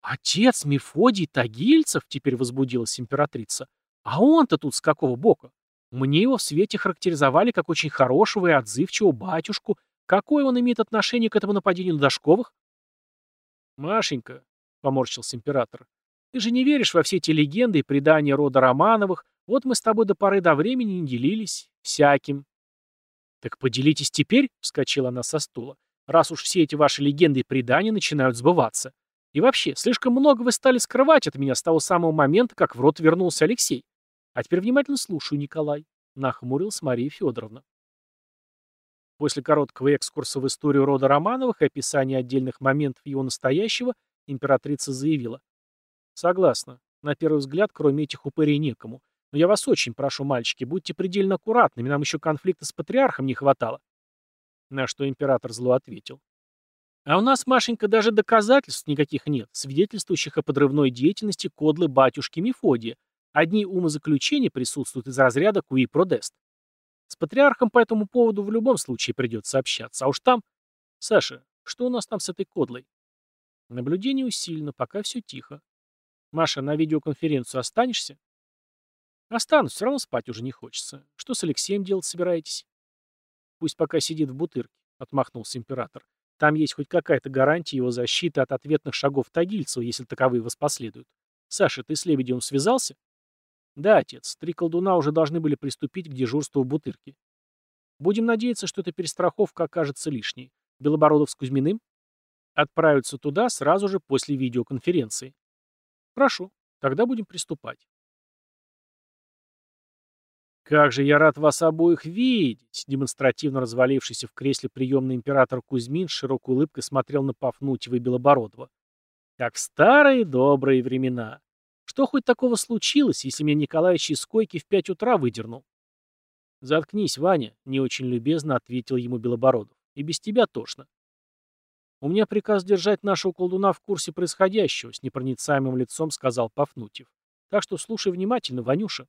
Отец Мефодий Тагильцев, теперь возбудилась императрица. А он-то тут с какого бока? Мне его в свете характеризовали как очень хорошего и отзывчивого батюшку. Какое он имеет отношение к этому нападению на Дашковых? Машенька, поморщился император, ты же не веришь во все эти легенды и предания рода Романовых. Вот мы с тобой до поры до времени не делились. Всяким. Так поделитесь теперь, вскочила она со стула, раз уж все эти ваши легенды и предания начинают сбываться. И вообще, слишком много вы стали скрывать от меня с того самого момента, как в рот вернулся Алексей. А теперь внимательно слушаю, Николай, нахмурилась Мария Федоровна. После короткого экскурса в историю рода Романовых и описания отдельных моментов его настоящего, императрица заявила. Согласна. На первый взгляд, кроме этих упырей некому. Но я вас очень прошу, мальчики, будьте предельно аккуратными, нам еще конфликта с патриархом не хватало. На что император зло ответил. А у нас, Машенька, даже доказательств никаких нет, свидетельствующих о подрывной деятельности кодлы батюшки Мефодия. Одни умозаключения присутствуют из разряда куи продест. С патриархом по этому поводу в любом случае придется общаться. А уж там... Саша, что у нас там с этой кодлой? Наблюдение усилено, пока все тихо. Маша, на видеоконференцию останешься? Останусь, все равно спать уже не хочется. Что с Алексеем делать собираетесь? Пусть пока сидит в бутырке, отмахнулся император. Там есть хоть какая-то гарантия его защиты от ответных шагов Тагильцева, если таковые воспоследуют. Саша, ты с Лебедевым связался? Да, отец. Три колдуна уже должны были приступить к дежурству в Бутырке. Будем надеяться, что эта перестраховка окажется лишней. Белобородов с Кузьминым? Отправятся туда сразу же после видеоконференции. Хорошо, тогда будем приступать. «Как же я рад вас обоих видеть!» Демонстративно развалившийся в кресле приемный император Кузьмин с широкой улыбкой смотрел на Пафнутьева и Белобородова. «Как в старые добрые времена! Что хоть такого случилось, если меня Николаевич из койки в пять утра выдернул?» «Заткнись, Ваня», — не очень любезно ответил ему Белобородов. «И без тебя тошно». «У меня приказ держать нашего колдуна в курсе происходящего», — с непроницаемым лицом сказал Пафнутьев. «Так что слушай внимательно, Ванюша».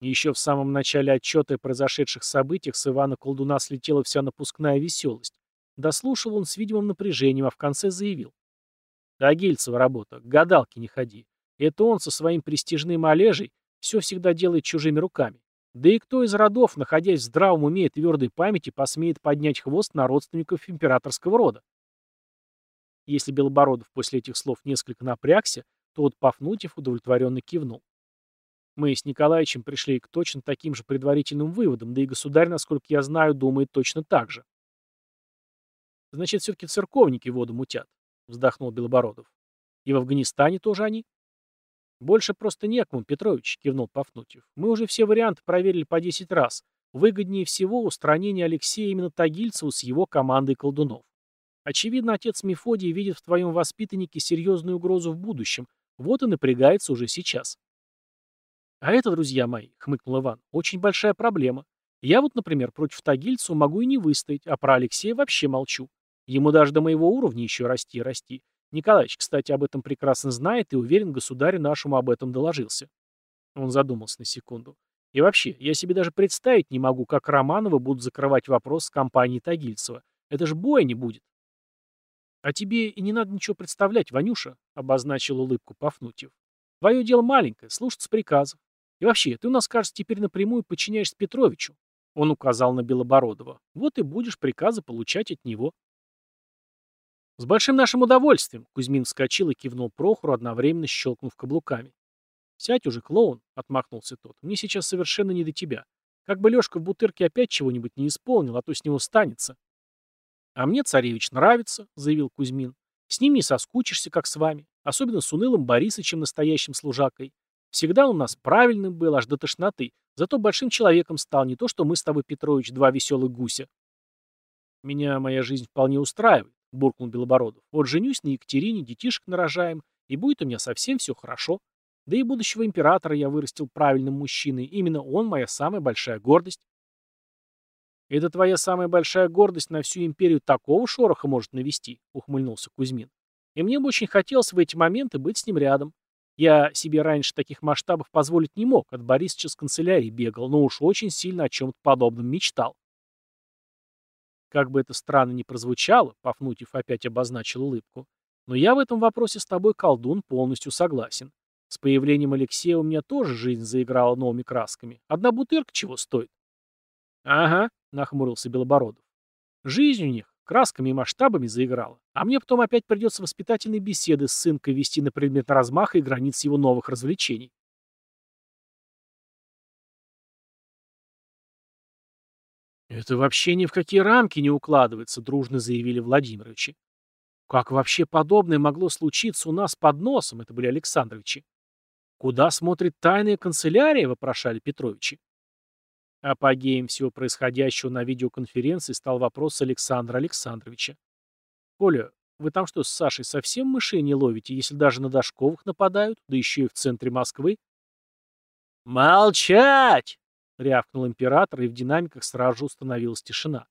Еще в самом начале отчета о произошедших событиях с Ивана Колдуна слетела вся напускная веселость. Дослушал он с видимым напряжением, а в конце заявил. «Тагильцева работа, к гадалке не ходи. Это он со своим престижным Олежей все всегда делает чужими руками. Да и кто из родов, находясь в здравом уме и твердой памяти, посмеет поднять хвост на родственников императорского рода? Если Белобородов после этих слов несколько напрягся, то вот Пафнутьев удовлетворенно кивнул. Мы с Николаевичем пришли к точно таким же предварительным выводам, да и государь, насколько я знаю, думает точно так же. Значит, все-таки церковники воду мутят, вздохнул Белобородов. И в Афганистане тоже они? Больше просто некому, Петрович, кивнул Пафнутьев. Мы уже все варианты проверили по 10 раз. Выгоднее всего устранение Алексея именно Тагильцеву с его командой колдунов. Очевидно, отец Мефодий видит в твоем воспитаннике серьезную угрозу в будущем, вот и напрягается уже сейчас. А это, друзья мои, хмыкнул Иван, очень большая проблема. Я вот, например, против Тагильцу могу и не выстоять, а про Алексея вообще молчу. Ему даже до моего уровня еще расти и расти. Николаевич, кстати, об этом прекрасно знает и уверен, государю нашему об этом доложился. Он задумался на секунду. И вообще, я себе даже представить не могу, как Романовы будут закрывать вопрос с компанией Тагильцева. Это ж боя не будет. А тебе и не надо ничего представлять, Ванюша, обозначил улыбку Пафнутьев. Твое дело маленькое, слушаться приказов. И вообще, ты у нас, кажется, теперь напрямую подчиняешься Петровичу. Он указал на Белобородова. Вот и будешь приказы получать от него. С большим нашим удовольствием. Кузьмин вскочил и кивнул Прохору, одновременно щелкнув каблуками. Сядь уже, клоун, отмахнулся тот. Мне сейчас совершенно не до тебя. Как бы Лешка в бутырке опять чего-нибудь не исполнил, а то с него станется. «А мне царевич нравится», — заявил Кузьмин. «С ним не соскучишься, как с вами, особенно с унылым Борисычем, настоящим служакой. Всегда он у нас правильным был, аж до тошноты, зато большим человеком стал, не то что мы с тобой, Петрович, два веселых гуся». «Меня моя жизнь вполне устраивает», — буркнул Белобородов. «Вот женюсь на Екатерине, детишек нарожаем, и будет у меня совсем все хорошо. Да и будущего императора я вырастил правильным мужчиной, именно он моя самая большая гордость». «Это твоя самая большая гордость на всю империю такого шороха может навести», — ухмыльнулся Кузьмин. «И мне бы очень хотелось в эти моменты быть с ним рядом. Я себе раньше таких масштабов позволить не мог, от Борисовича с канцелярии бегал, но уж очень сильно о чем-то подобном мечтал». Как бы это странно ни прозвучало, Пафнутьев опять обозначил улыбку, но я в этом вопросе с тобой, колдун, полностью согласен. С появлением Алексея у меня тоже жизнь заиграла новыми красками. Одна бутырка чего стоит? Ага, нахмурился Белобородов. Жизнь у них красками и масштабами заиграла, а мне потом опять придется воспитательные беседы с сынкой вести на предмет размаха и границ его новых развлечений. «Это вообще ни в какие рамки не укладывается», — дружно заявили Владимировичи. «Как вообще подобное могло случиться у нас под носом?» — это были Александровичи. «Куда смотрит тайная канцелярия?» — вопрошали Петровичи. Апогеем всего происходящего на видеоконференции стал вопрос Александра Александровича. «Коля, вы там что, с Сашей совсем мышей не ловите, если даже на Дашковых нападают, да еще и в центре Москвы?» «Молчать!» — рявкнул император, и в динамиках сразу же установилась тишина.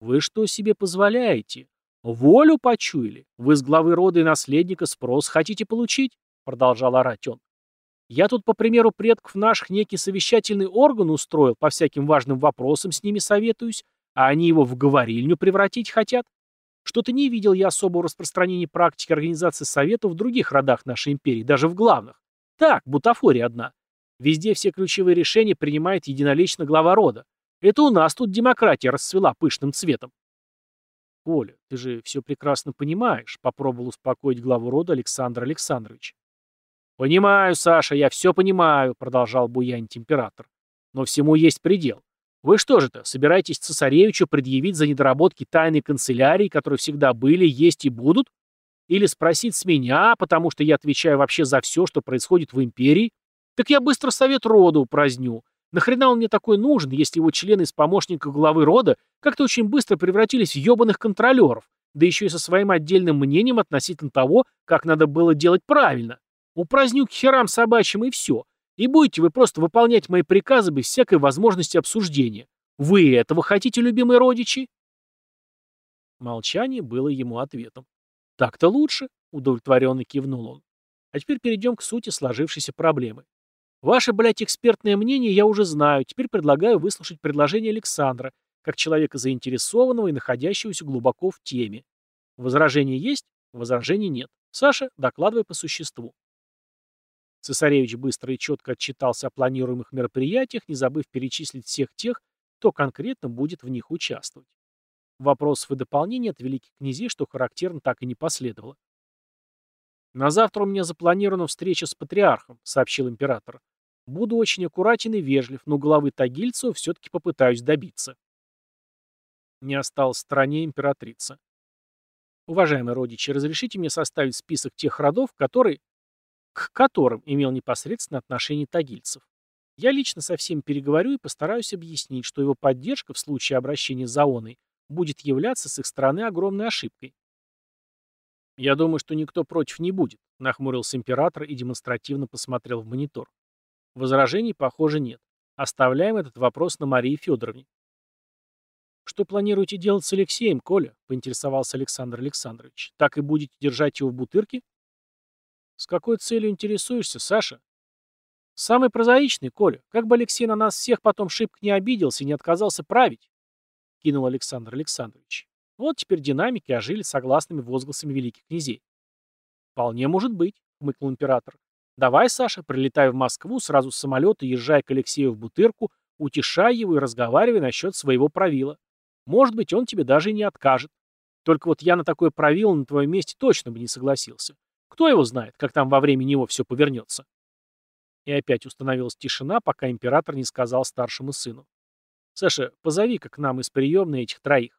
«Вы что себе позволяете? Волю почуяли? Вы с главы рода и наследника спрос хотите получить?» — продолжал орать он. Я тут, по примеру предков наших, некий совещательный орган устроил, по всяким важным вопросам с ними советуюсь, а они его в говорильню превратить хотят. Что-то не видел я особого распространения практики организации советов в других родах нашей империи, даже в главных. Так, бутафория одна. Везде все ключевые решения принимает единолично глава рода. Это у нас тут демократия расцвела пышным цветом. Коля, ты же все прекрасно понимаешь, попробовал успокоить главу рода Александр Александрович. «Понимаю, Саша, я все понимаю», — продолжал буянить император. «Но всему есть предел. Вы что же-то, собираетесь цесаревичу предъявить за недоработки тайной канцелярии, которые всегда были, есть и будут? Или спросить с меня, потому что я отвечаю вообще за все, что происходит в империи? Так я быстро совет рода упраздню. Нахрена он мне такой нужен, если его члены из помощников главы рода как-то очень быстро превратились в ебаных контролеров, да еще и со своим отдельным мнением относительно того, как надо было делать правильно?» Упраздню к херам собачьим и все. И будете вы просто выполнять мои приказы без всякой возможности обсуждения. Вы этого хотите, любимые родичи?» Молчание было ему ответом. «Так-то лучше», — удовлетворенно кивнул он. «А теперь перейдем к сути сложившейся проблемы. Ваше, блядь, экспертное мнение я уже знаю. Теперь предлагаю выслушать предложение Александра, как человека заинтересованного и находящегося глубоко в теме. Возражения есть? Возражений нет. Саша, докладывай по существу. Цесаревич быстро и четко отчитался о планируемых мероприятиях, не забыв перечислить всех тех, кто конкретно будет в них участвовать. Вопросов и дополнений от великих князей, что характерно, так и не последовало. «На завтра у меня запланирована встреча с патриархом», — сообщил император. «Буду очень аккуратен и вежлив, но головы Тагильцева все-таки попытаюсь добиться». Не осталась в стороне императрица. «Уважаемые родичи, разрешите мне составить список тех родов, которые...» к которым имел непосредственно отношение тагильцев. Я лично со всеми переговорю и постараюсь объяснить, что его поддержка в случае обращения за ОНой будет являться с их стороны огромной ошибкой. «Я думаю, что никто против не будет», — нахмурился император и демонстративно посмотрел в монитор. Возражений, похоже, нет. Оставляем этот вопрос на Марии Федоровне. «Что планируете делать с Алексеем, Коля?» — поинтересовался Александр Александрович. «Так и будете держать его в бутырке?» С какой целью интересуешься, Саша? Самый прозаичный, Коля. Как бы Алексей на нас всех потом шибко не обиделся и не отказался править? Кинул Александр Александрович. Вот теперь динамики ожили согласными возгласами великих князей. Вполне может быть, хмыкнул император. Давай, Саша, прилетай в Москву, сразу с самолета езжай к Алексею в Бутырку, утешай его и разговаривай насчет своего правила. Может быть, он тебе даже и не откажет. Только вот я на такое правило на твоем месте точно бы не согласился. Кто его знает, как там во время него все повернется? И опять установилась тишина, пока император не сказал старшему сыну. «Саша, позови-ка к нам из приемной этих троих».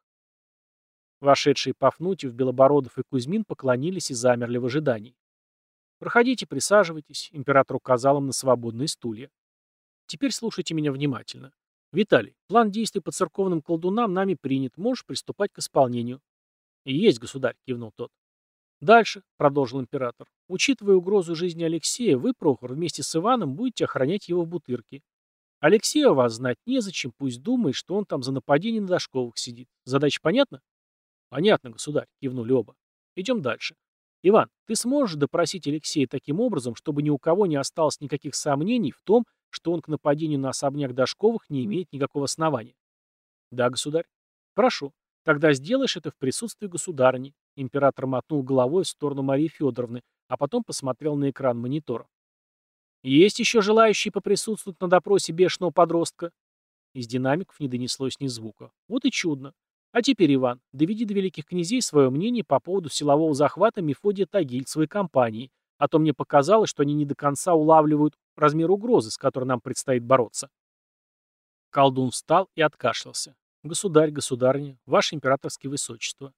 Вошедшие Пафнутьев, Белобородов и Кузьмин поклонились и замерли в ожидании. «Проходите, присаживайтесь», — император указал им на свободные стулья. «Теперь слушайте меня внимательно. Виталий, план действий по церковным колдунам нами принят, можешь приступать к исполнению». «Есть, государь», — кивнул тот. «Дальше», — продолжил император, — «учитывая угрозу жизни Алексея, вы, Прохор, вместе с Иваном будете охранять его в Бутырке. Алексея вас знать незачем, пусть думает, что он там за нападение на Дашковых сидит. Задача понятна?» «Понятно, государь», — кивнули оба. «Идем дальше. Иван, ты сможешь допросить Алексея таким образом, чтобы ни у кого не осталось никаких сомнений в том, что он к нападению на особняк Дашковых не имеет никакого основания? Да, государь. Прошу. Тогда сделаешь это в присутствии государыни. Император мотнул головой в сторону Марии Федоровны, а потом посмотрел на экран монитора. Есть еще желающие поприсутствовать на допросе бешеного подростка? Из динамиков не донеслось ни звука. Вот и чудно. А теперь, Иван, доведи до великих князей свое мнение по поводу силового захвата Мефодия Тагильцевой компании, а то мне показалось, что они не до конца улавливают размер угрозы, с которой нам предстоит бороться. Колдун встал и откашлялся. Государь, государыня, ваше императорское высочество.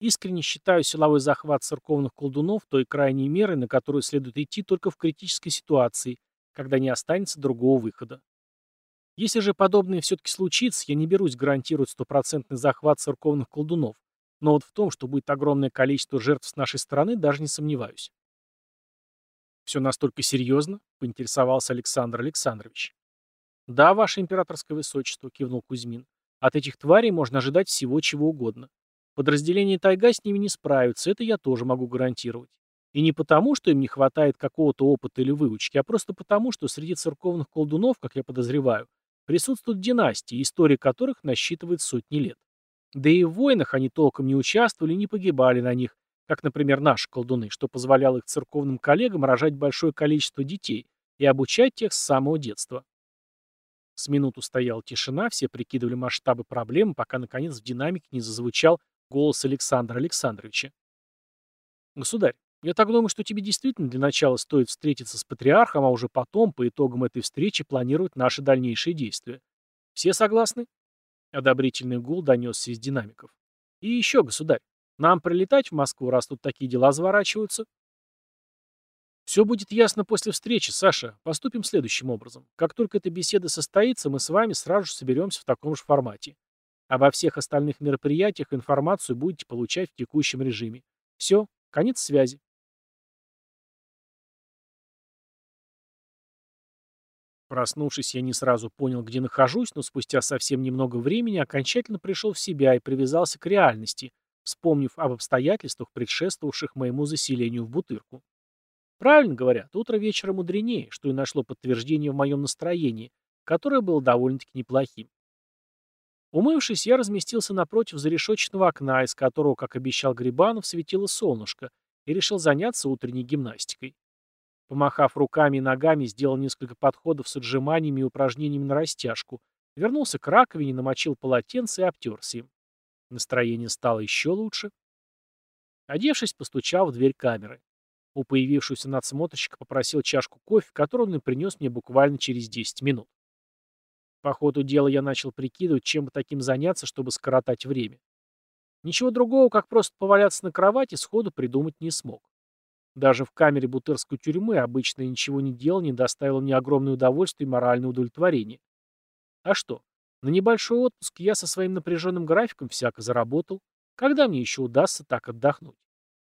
Искренне считаю силовой захват церковных колдунов той крайней мерой, на которую следует идти только в критической ситуации, когда не останется другого выхода. Если же подобное все-таки случится, я не берусь гарантировать стопроцентный захват церковных колдунов, но вот в том, что будет огромное количество жертв с нашей стороны, даже не сомневаюсь. «Все настолько серьезно?» — поинтересовался Александр Александрович. «Да, ваше императорское высочество», — кивнул Кузьмин. «От этих тварей можно ожидать всего, чего угодно. Подразделение «Тайга» с ними не справится, это я тоже могу гарантировать. И не потому, что им не хватает какого-то опыта или выучки, а просто потому, что среди церковных колдунов, как я подозреваю, Присутствуют династии, история которых насчитывает сотни лет. Да и в войнах они толком не участвовали не погибали на них, как, например, наши колдуны, что позволяло их церковным коллегам рожать большое количество детей и обучать тех с самого детства. С минуту стояла тишина, все прикидывали масштабы проблемы, пока, наконец, в динамике не зазвучал голос Александра Александровича. «Государь, я так думаю, что тебе действительно для начала стоит встретиться с патриархом, а уже потом, по итогам этой встречи, планировать наши дальнейшие действия. Все согласны? Одобрительный гул донесся из динамиков. И еще, государь, нам прилетать в Москву, раз тут такие дела заворачиваются? Все будет ясно после встречи, Саша. Поступим следующим образом. Как только эта беседа состоится, мы с вами сразу же соберемся в таком же формате. Обо всех остальных мероприятиях информацию будете получать в текущем режиме. Все, конец связи. Проснувшись, я не сразу понял, где нахожусь, но спустя совсем немного времени окончательно пришел в себя и привязался к реальности, вспомнив об обстоятельствах, предшествовавших моему заселению в Бутырку. Правильно говорят, утро вечера мудренее, что и нашло подтверждение в моем настроении, которое было довольно-таки неплохим. Умывшись, я разместился напротив зарешоченного окна, из которого, как обещал Грибанов, светило солнышко, и решил заняться утренней гимнастикой. Помахав руками и ногами, сделал несколько подходов с отжиманиями и упражнениями на растяжку, вернулся к раковине, намочил полотенце и обтерся им. Настроение стало еще лучше. Одевшись, постучал в дверь камеры. У появившегося надсмотрщика попросил чашку кофе, которую он и принес мне буквально через 10 минут. По ходу дела я начал прикидывать, чем бы таким заняться, чтобы скоротать время. Ничего другого, как просто поваляться на кровати, сходу придумать не смог. Даже в камере бутырской тюрьмы обычно ничего не делал не доставило мне огромное удовольствие и моральное удовлетворение. А что? На небольшой отпуск я со своим напряженным графиком всяко заработал. Когда мне еще удастся так отдохнуть?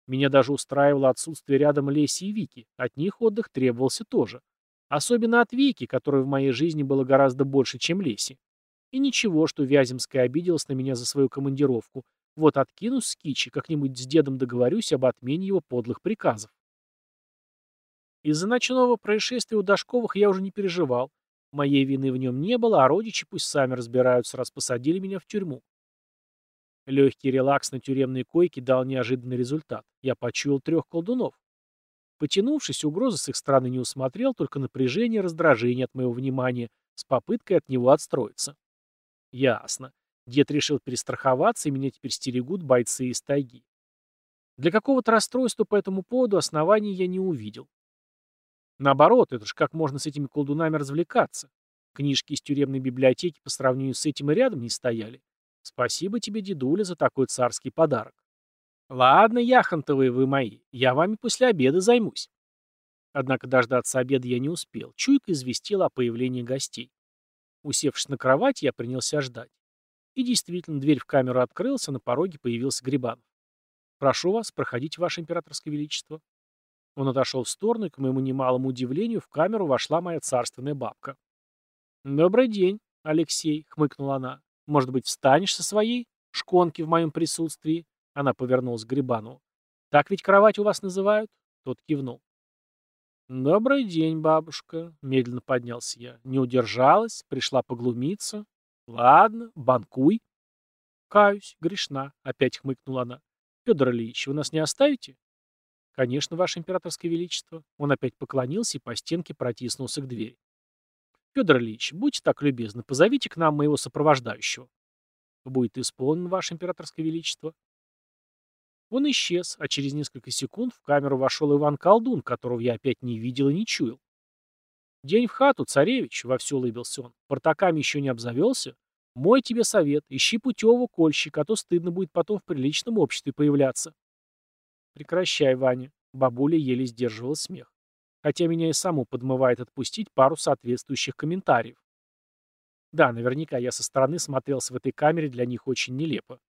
Меня даже устраивало отсутствие рядом Леси и Вики. От них отдых требовался тоже. Особенно от Вики, которой в моей жизни было гораздо больше, чем Леси. И ничего, что Вяземская обиделась на меня за свою командировку. Вот откинусь с кичи, как-нибудь с дедом договорюсь об отмене его подлых приказов. Из-за ночного происшествия у Дашковых я уже не переживал. Моей вины в нем не было, а родичи пусть сами разбираются, раз посадили меня в тюрьму. Легкий релакс на тюремной койке дал неожиданный результат. Я почуял трех колдунов. Потянувшись, угрозы с их стороны не усмотрел, только напряжение и раздражение от моего внимания с попыткой от него отстроиться. Ясно. Дед решил перестраховаться, и меня теперь стерегут бойцы из тайги. Для какого-то расстройства по этому поводу оснований я не увидел. Наоборот, это же как можно с этими колдунами развлекаться. Книжки из тюремной библиотеки по сравнению с этим и рядом не стояли. Спасибо тебе, дедуля, за такой царский подарок. Ладно, яхонтовые вы мои, я вами после обеда займусь. Однако дождаться обеда я не успел. Чуйка известила о появлении гостей. Усевшись на кровать, я принялся ждать. И действительно, дверь в камеру открылась, а на пороге появился Грибанов. «Прошу вас, проходите, ваше императорское величество». Он отошел в сторону, и, к моему немалому удивлению, в камеру вошла моя царственная бабка. «Добрый день, Алексей», — хмыкнула она. «Может быть, встанешь со своей шконки в моем присутствии?» Она повернулась к Грибанову. «Так ведь кровать у вас называют?» Тот кивнул. «Добрый день, бабушка», — медленно поднялся я. «Не удержалась, пришла поглумиться. Ладно, банкуй». «Каюсь, грешна», — опять хмыкнула она. «Федор Ильич, вы нас не оставите?» «Конечно, ваше императорское величество». Он опять поклонился и по стенке протиснулся к двери. «Федор Ильич, будьте так любезны, позовите к нам моего сопровождающего». «Будет исполнен, ваше императорское величество». Он исчез, а через несколько секунд в камеру вошел Иван Колдун, которого я опять не видел и не чуял. «День в хату, царевич!» — вовсю улыбился он. «Портаками еще не обзавелся? Мой тебе совет, ищи путевого кольщика, а то стыдно будет потом в приличном обществе появляться». «Прекращай, Ваня!» — бабуля еле сдерживала смех. Хотя меня и саму подмывает отпустить пару соответствующих комментариев. Да, наверняка я со стороны смотрелся в этой камере для них очень нелепо.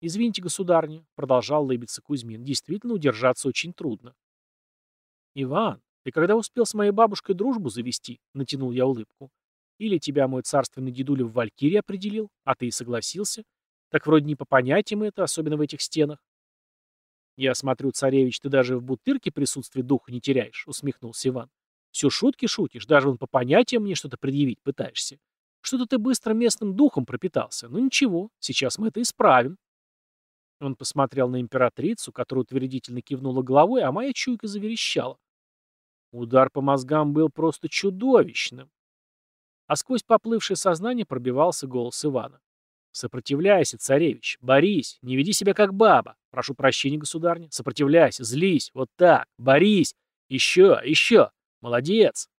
«Извините, государня», — продолжал лыбиться Кузьмин, — «действительно удержаться очень трудно». «Иван, ты когда успел с моей бабушкой дружбу завести?» — натянул я улыбку. «Или тебя мой царственный дедуля в Валькирии определил, а ты и согласился? Так вроде не по понятиям это, особенно в этих стенах». «Я смотрю, царевич, ты даже в бутырке присутствие духа не теряешь», — усмехнулся Иван. «Все шутки шутишь, даже вон по понятиям мне что-то предъявить пытаешься. Что-то ты быстро местным духом пропитался. Ну ничего, сейчас мы это исправим». Он посмотрел на императрицу, которая утвердительно кивнула головой, а моя чуйка заверещала. Удар по мозгам был просто чудовищным. А сквозь поплывшее сознание пробивался голос Ивана. «Сопротивляйся, царевич, борись, не веди себя как баба. Прошу прощения, государня. Сопротивляйся, злись, вот так, борись. Еще, еще. Молодец!»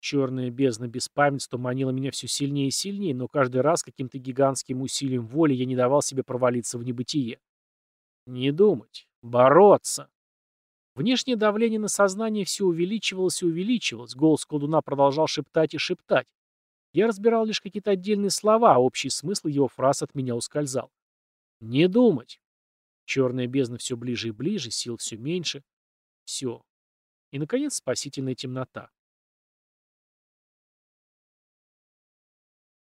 Черная бездна беспамятства манила меня все сильнее и сильнее, но каждый раз каким-то гигантским усилием воли я не давал себе провалиться в небытие. Не думать. Бороться. Внешнее давление на сознание все увеличивалось и увеличивалось, голос колдуна продолжал шептать и шептать. Я разбирал лишь какие-то отдельные слова, а общий смысл его фраз от меня ускользал. Не думать. Черная бездна все ближе и ближе, сил все меньше. Все. И, наконец, спасительная темнота.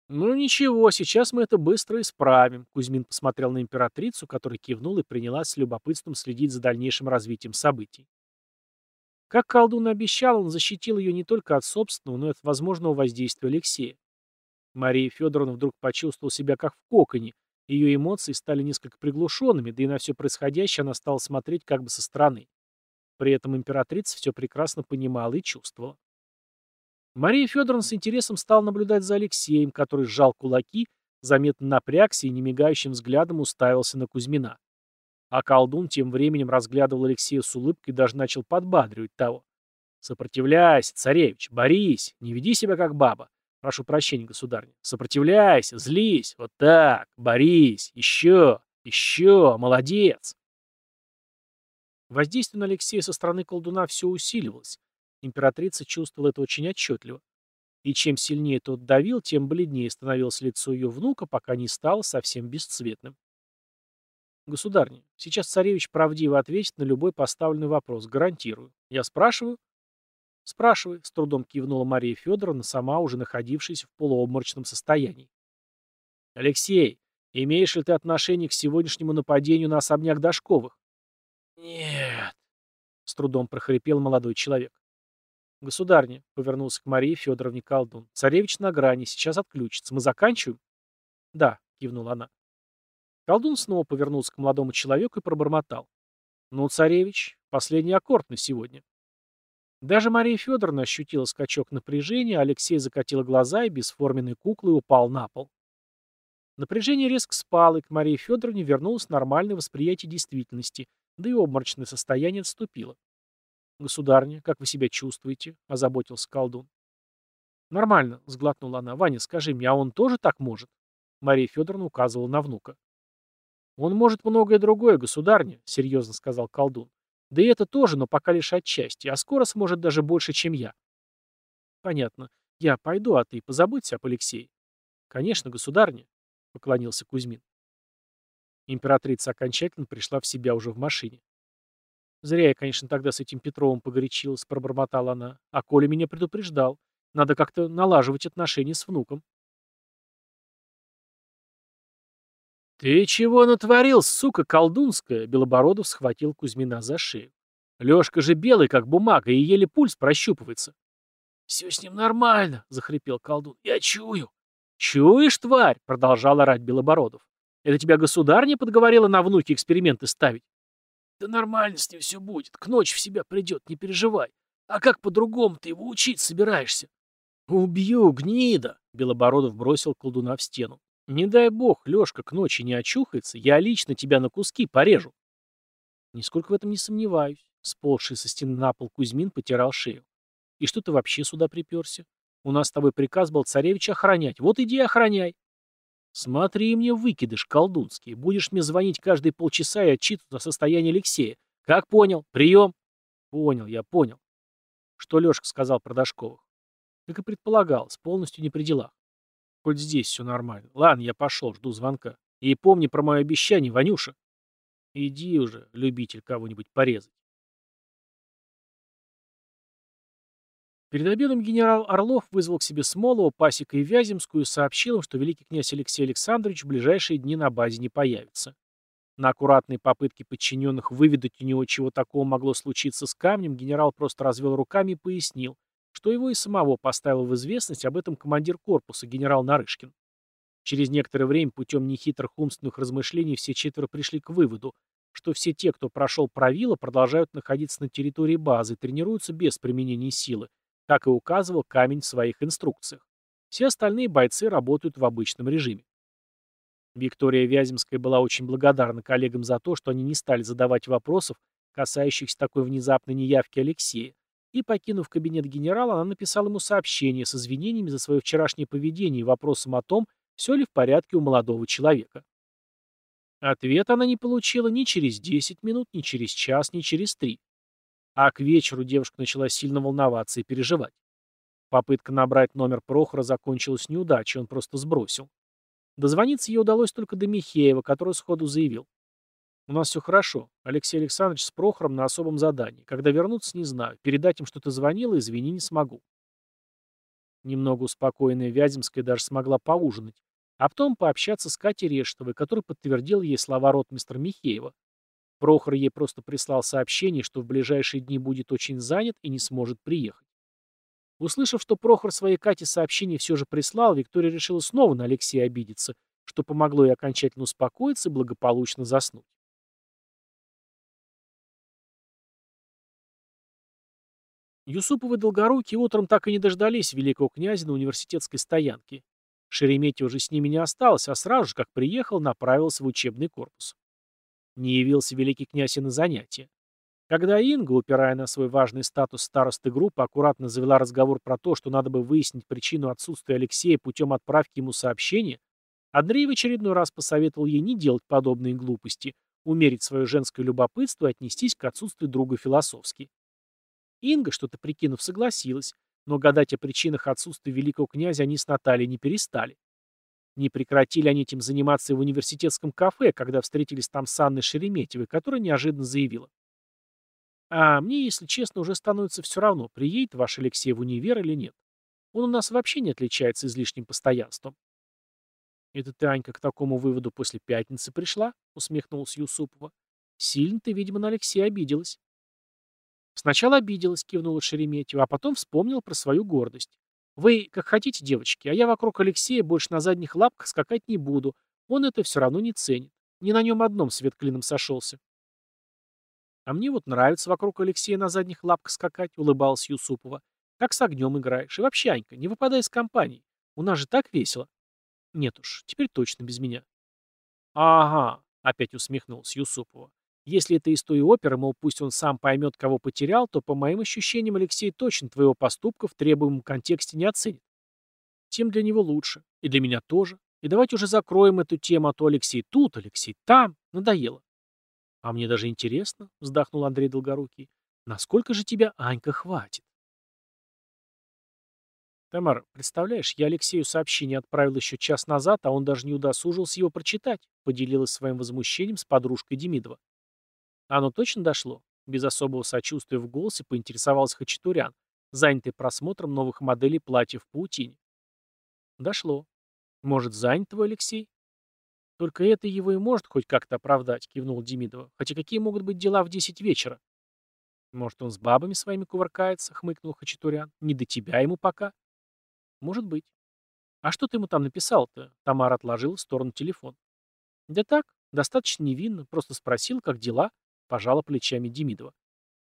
«Ну ничего, сейчас мы это быстро исправим», — Кузьмин посмотрел на императрицу, которая кивнула и принялась с любопытством следить за дальнейшим развитием событий. Как колдун обещал, он защитил ее не только от собственного, но и от возможного воздействия Алексея. Мария Федоровна вдруг почувствовала себя как в коконе, ее эмоции стали несколько приглушенными, да и на все происходящее она стала смотреть как бы со стороны. При этом императрица все прекрасно понимала и чувствовала. Мария Федоровна с интересом стала наблюдать за Алексеем, который сжал кулаки, заметно напрягся и немигающим взглядом уставился на Кузьмина. А колдун тем временем разглядывал Алексея с улыбкой и даже начал подбадривать того. «Сопротивляйся, царевич, борись, не веди себя как баба. Прошу прощения, государня. Сопротивляйся, злись, вот так, борись, еще, еще, молодец!» Воздействие на Алексея со стороны колдуна все усиливалось, Императрица чувствовала это очень отчетливо. И чем сильнее тот давил, тем бледнее становилось лицо ее внука, пока не стало совсем бесцветным. Государня, сейчас царевич правдиво ответит на любой поставленный вопрос, гарантирую. Я спрашиваю? Спрашивай, с трудом кивнула Мария Федоровна, сама уже находившаяся в полуобморочном состоянии. Алексей, имеешь ли ты отношение к сегодняшнему нападению на особняк Дашковых? Нет, с трудом прохрипел молодой человек. «Государня», — повернулся к Марии Федоровне колдун, — «царевич на грани, сейчас отключится. Мы заканчиваем?» «Да», — кивнула она. Колдун снова повернулся к молодому человеку и пробормотал. «Ну, царевич, последний аккорд на сегодня». Даже Мария Федоровна ощутила скачок напряжения, Алексей закатил глаза и бесформенной куклой упал на пол. Напряжение резко спало, и к Марии Федоровне вернулось нормальное восприятие действительности, да и обморочное состояние отступило. «Государня, как вы себя чувствуете?» — озаботился колдун. «Нормально», — сглотнула она. «Ваня, скажи мне, а он тоже так может?» Мария Федоровна указывала на внука. «Он может многое другое, государня», — серьезно сказал колдун. «Да и это тоже, но пока лишь отчасти, а скоро сможет даже больше, чем я». «Понятно. Я пойду, а ты позаботься об Алексее». «Конечно, государня», — поклонился Кузьмин. Императрица окончательно пришла в себя уже в машине. «Зря я, конечно, тогда с этим Петровым погорячилась», — пробормотала она. «А Коля меня предупреждал. Надо как-то налаживать отношения с внуком». «Ты чего натворил, сука колдунская?» Белобородов схватил Кузьмина за шею. «Лёшка же белый, как бумага, и еле пульс прощупывается». «Все с ним нормально», — захрипел колдун. «Я чую». «Чуешь, тварь?» — продолжал орать Белобородов. «Это тебя государня подговорила на внуке эксперименты ставить?» «Да нормально с ним все будет. К ночи в себя придет, не переживай. А как по-другому ты его учить собираешься?» «Убью, гнида!» — Белобородов бросил колдуна в стену. «Не дай бог, Лешка к ночи не очухается, я лично тебя на куски порежу». Нисколько в этом не сомневаюсь. Сползший со стены на пол Кузьмин потирал шею. «И что ты вообще сюда приперся? У нас с тобой приказ был царевича охранять. Вот иди охраняй». «Смотри мне выкидыш колдунский. Будешь мне звонить каждые полчаса и отчитывать о состоянии Алексея. Как понял? Прием?» «Понял, я понял». Что Лешка сказал про Дашковых? Как и предполагалось, полностью не при делах. Хоть здесь все нормально. Ладно, я пошел, жду звонка. И помни про мое обещание, Ванюша. Иди уже, любитель кого-нибудь порезать. Перед обедом генерал Орлов вызвал к себе Смолова, Пасека и Вяземскую и сообщил им, что великий князь Алексей Александрович в ближайшие дни на базе не появится. На аккуратные попытки подчиненных выведать у него, чего такого могло случиться с камнем, генерал просто развел руками и пояснил, что его и самого поставил в известность об этом командир корпуса, генерал Нарышкин. Через некоторое время путем нехитрых умственных размышлений все четверо пришли к выводу, что все те, кто прошел правило, продолжают находиться на территории базы и тренируются без применения силы, как и указывал камень в своих инструкциях. Все остальные бойцы работают в обычном режиме. Виктория Вяземская была очень благодарна коллегам за то, что они не стали задавать вопросов, касающихся такой внезапной неявки Алексея, и, покинув кабинет генерала, она написала ему сообщение с извинениями за свое вчерашнее поведение и вопросом о том, все ли в порядке у молодого человека. Ответ она не получила ни через 10 минут, ни через час, ни через три. А к вечеру девушка начала сильно волноваться и переживать. Попытка набрать номер Прохора закончилась неудачей, он просто сбросил. Дозвониться ей удалось только до Михеева, который сходу заявил. «У нас все хорошо. Алексей Александрович с Прохором на особом задании. Когда вернуться, не знаю. Передать им, что ты звонила, извини, не смогу». Немного успокоенная Вяземская даже смогла поужинать, а потом пообщаться с Катей Рештовой, который подтвердил ей слова ротмистра Михеева. Прохор ей просто прислал сообщение, что в ближайшие дни будет очень занят и не сможет приехать. Услышав, что Прохор своей Кате сообщение все же прислал, Виктория решила снова на Алексея обидеться, что помогло ей окончательно успокоиться и благополучно заснуть. Юсуповы Долгоруки утром так и не дождались великого князя на университетской стоянке. Шереметьево же с ними не осталось, а сразу же, как приехал, направился в учебный корпус. Не явился великий князь и на занятия. Когда Инга, упирая на свой важный статус старосты группы, аккуратно завела разговор про то, что надо бы выяснить причину отсутствия Алексея путем отправки ему сообщения, Андрей в очередной раз посоветовал ей не делать подобные глупости, умерить свое женское любопытство и отнестись к отсутствию друга философски. Инга, что-то прикинув, согласилась, но гадать о причинах отсутствия великого князя они с Натальей не перестали. Не прекратили они этим заниматься и в университетском кафе, когда встретились там с Анной Шереметьевой, которая неожиданно заявила. «А мне, если честно, уже становится все равно, приедет ваш Алексей в универ или нет. Он у нас вообще не отличается излишним постоянством». «Это ты, Анька, к такому выводу после пятницы пришла?» — усмехнулась Юсупова. «Сильно ты, видимо, на Алексея обиделась». Сначала обиделась, кивнула Шереметьева, а потом вспомнила про свою гордость. Вы как хотите, девочки, а я вокруг Алексея больше на задних лапках скакать не буду. Он это все равно не ценит. Не на нем одном свет клином сошелся. А мне вот нравится вокруг Алексея на задних лапках скакать, улыбалась Юсупова. Как с огнем играешь. И вообще, Анька, не выпадай из компании. У нас же так весело. Нет уж, теперь точно без меня. Ага, опять усмехнулась Юсупова. Если это из той оперы, мол, пусть он сам поймет, кого потерял, то, по моим ощущениям, Алексей точно твоего поступка в требуемом контексте не оценит. Тем для него лучше. И для меня тоже. И давайте уже закроем эту тему, а то Алексей тут, Алексей там. Надоело. А мне даже интересно, вздохнул Андрей Долгорукий, насколько же тебя, Анька, хватит? Тамар, представляешь, я Алексею сообщение отправил еще час назад, а он даже не удосужился его прочитать, поделилась своим возмущением с подружкой Демидова. Оно точно дошло? Без особого сочувствия в голосе поинтересовался Хачатурян, занятый просмотром новых моделей платьев в паутине. Дошло. Может, занят твой Алексей? Только это его и может хоть как-то оправдать, кивнул Демидова. Хотя какие могут быть дела в десять вечера? Может, он с бабами своими кувыркается, хмыкнул Хачатурян. Не до тебя ему пока. Может быть. А что ты ему там написал-то? Тамара отложила в сторону телефон. Да так, достаточно невинно, просто спросил, как дела, пожала плечами Демидова.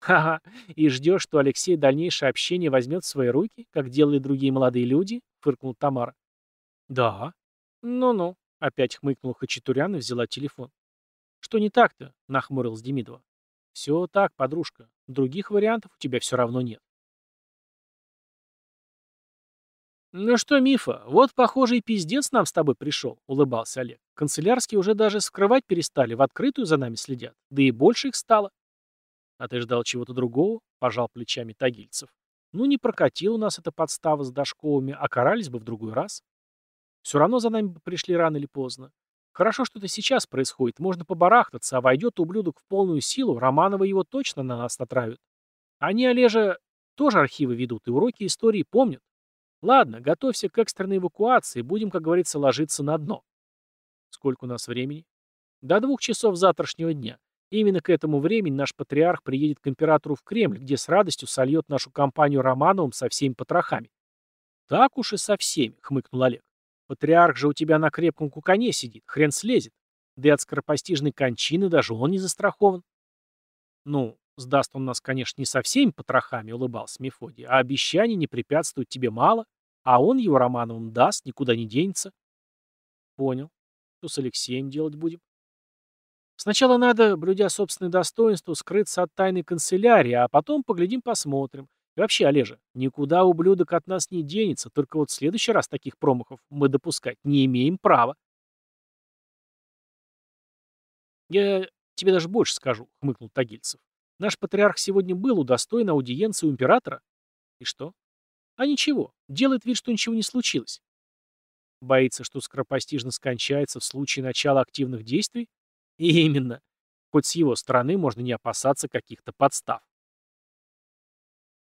«Ха-ха, и ждешь, что Алексей дальнейшее общение возьмет в свои руки, как делали другие молодые люди?» — фыркнул Тамара. «Да». «Ну-ну», — опять хмыкнул Хачатурян и взяла телефон. «Что не так-то?» — нахмурилась Демидова. «Все так, подружка. Других вариантов у тебя все равно нет». «Ну что, Мифа, вот, похоже, и пиздец нам с тобой пришел», — улыбался Олег. «Канцелярские уже даже скрывать перестали, в открытую за нами следят. Да и больше их стало». «А ты ждал чего-то другого?» — пожал плечами Тагильцев. «Ну, не прокатил у нас эта подстава с Дашковыми, а карались бы в другой раз. Все равно за нами бы пришли рано или поздно. Хорошо, что это сейчас происходит, можно побарахтаться, а войдет ублюдок в полную силу, Романова его точно на нас натравят. Они, Олежа, тоже архивы ведут и уроки истории помнят. Ладно, готовься к экстренной эвакуации, будем, как говорится, ложиться на дно. Сколько у нас времени? До двух часов завтрашнего дня. Именно к этому времени наш патриарх приедет к императору в Кремль, где с радостью сольет нашу компанию Романовым со всеми потрохами. Так уж и со всеми, хмыкнул Олег. Патриарх же у тебя на крепком кукане сидит, хрен слезет. Да и от скоропостижной кончины даже он не застрахован. Ну, Сдаст он нас, конечно, не со всеми потрохами, улыбался Мефодий, а обещаний не препятствует тебе мало, а он его Романовым даст, никуда не денется. Понял. Что с Алексеем делать будем? Сначала надо, блюдя собственное достоинство, скрыться от тайной канцелярии, а потом поглядим, посмотрим. И вообще, Олежа, никуда ублюдок от нас не денется, только вот в следующий раз таких промахов мы допускать не имеем права. Я тебе даже больше скажу, хмыкнул Тагильцев. Наш патриарх сегодня был удостоен аудиенции у императора. И что? А ничего, делает вид, что ничего не случилось. Боится, что скоропостижно скончается в случае начала активных действий? И именно. Хоть с его стороны можно не опасаться каких-то подстав.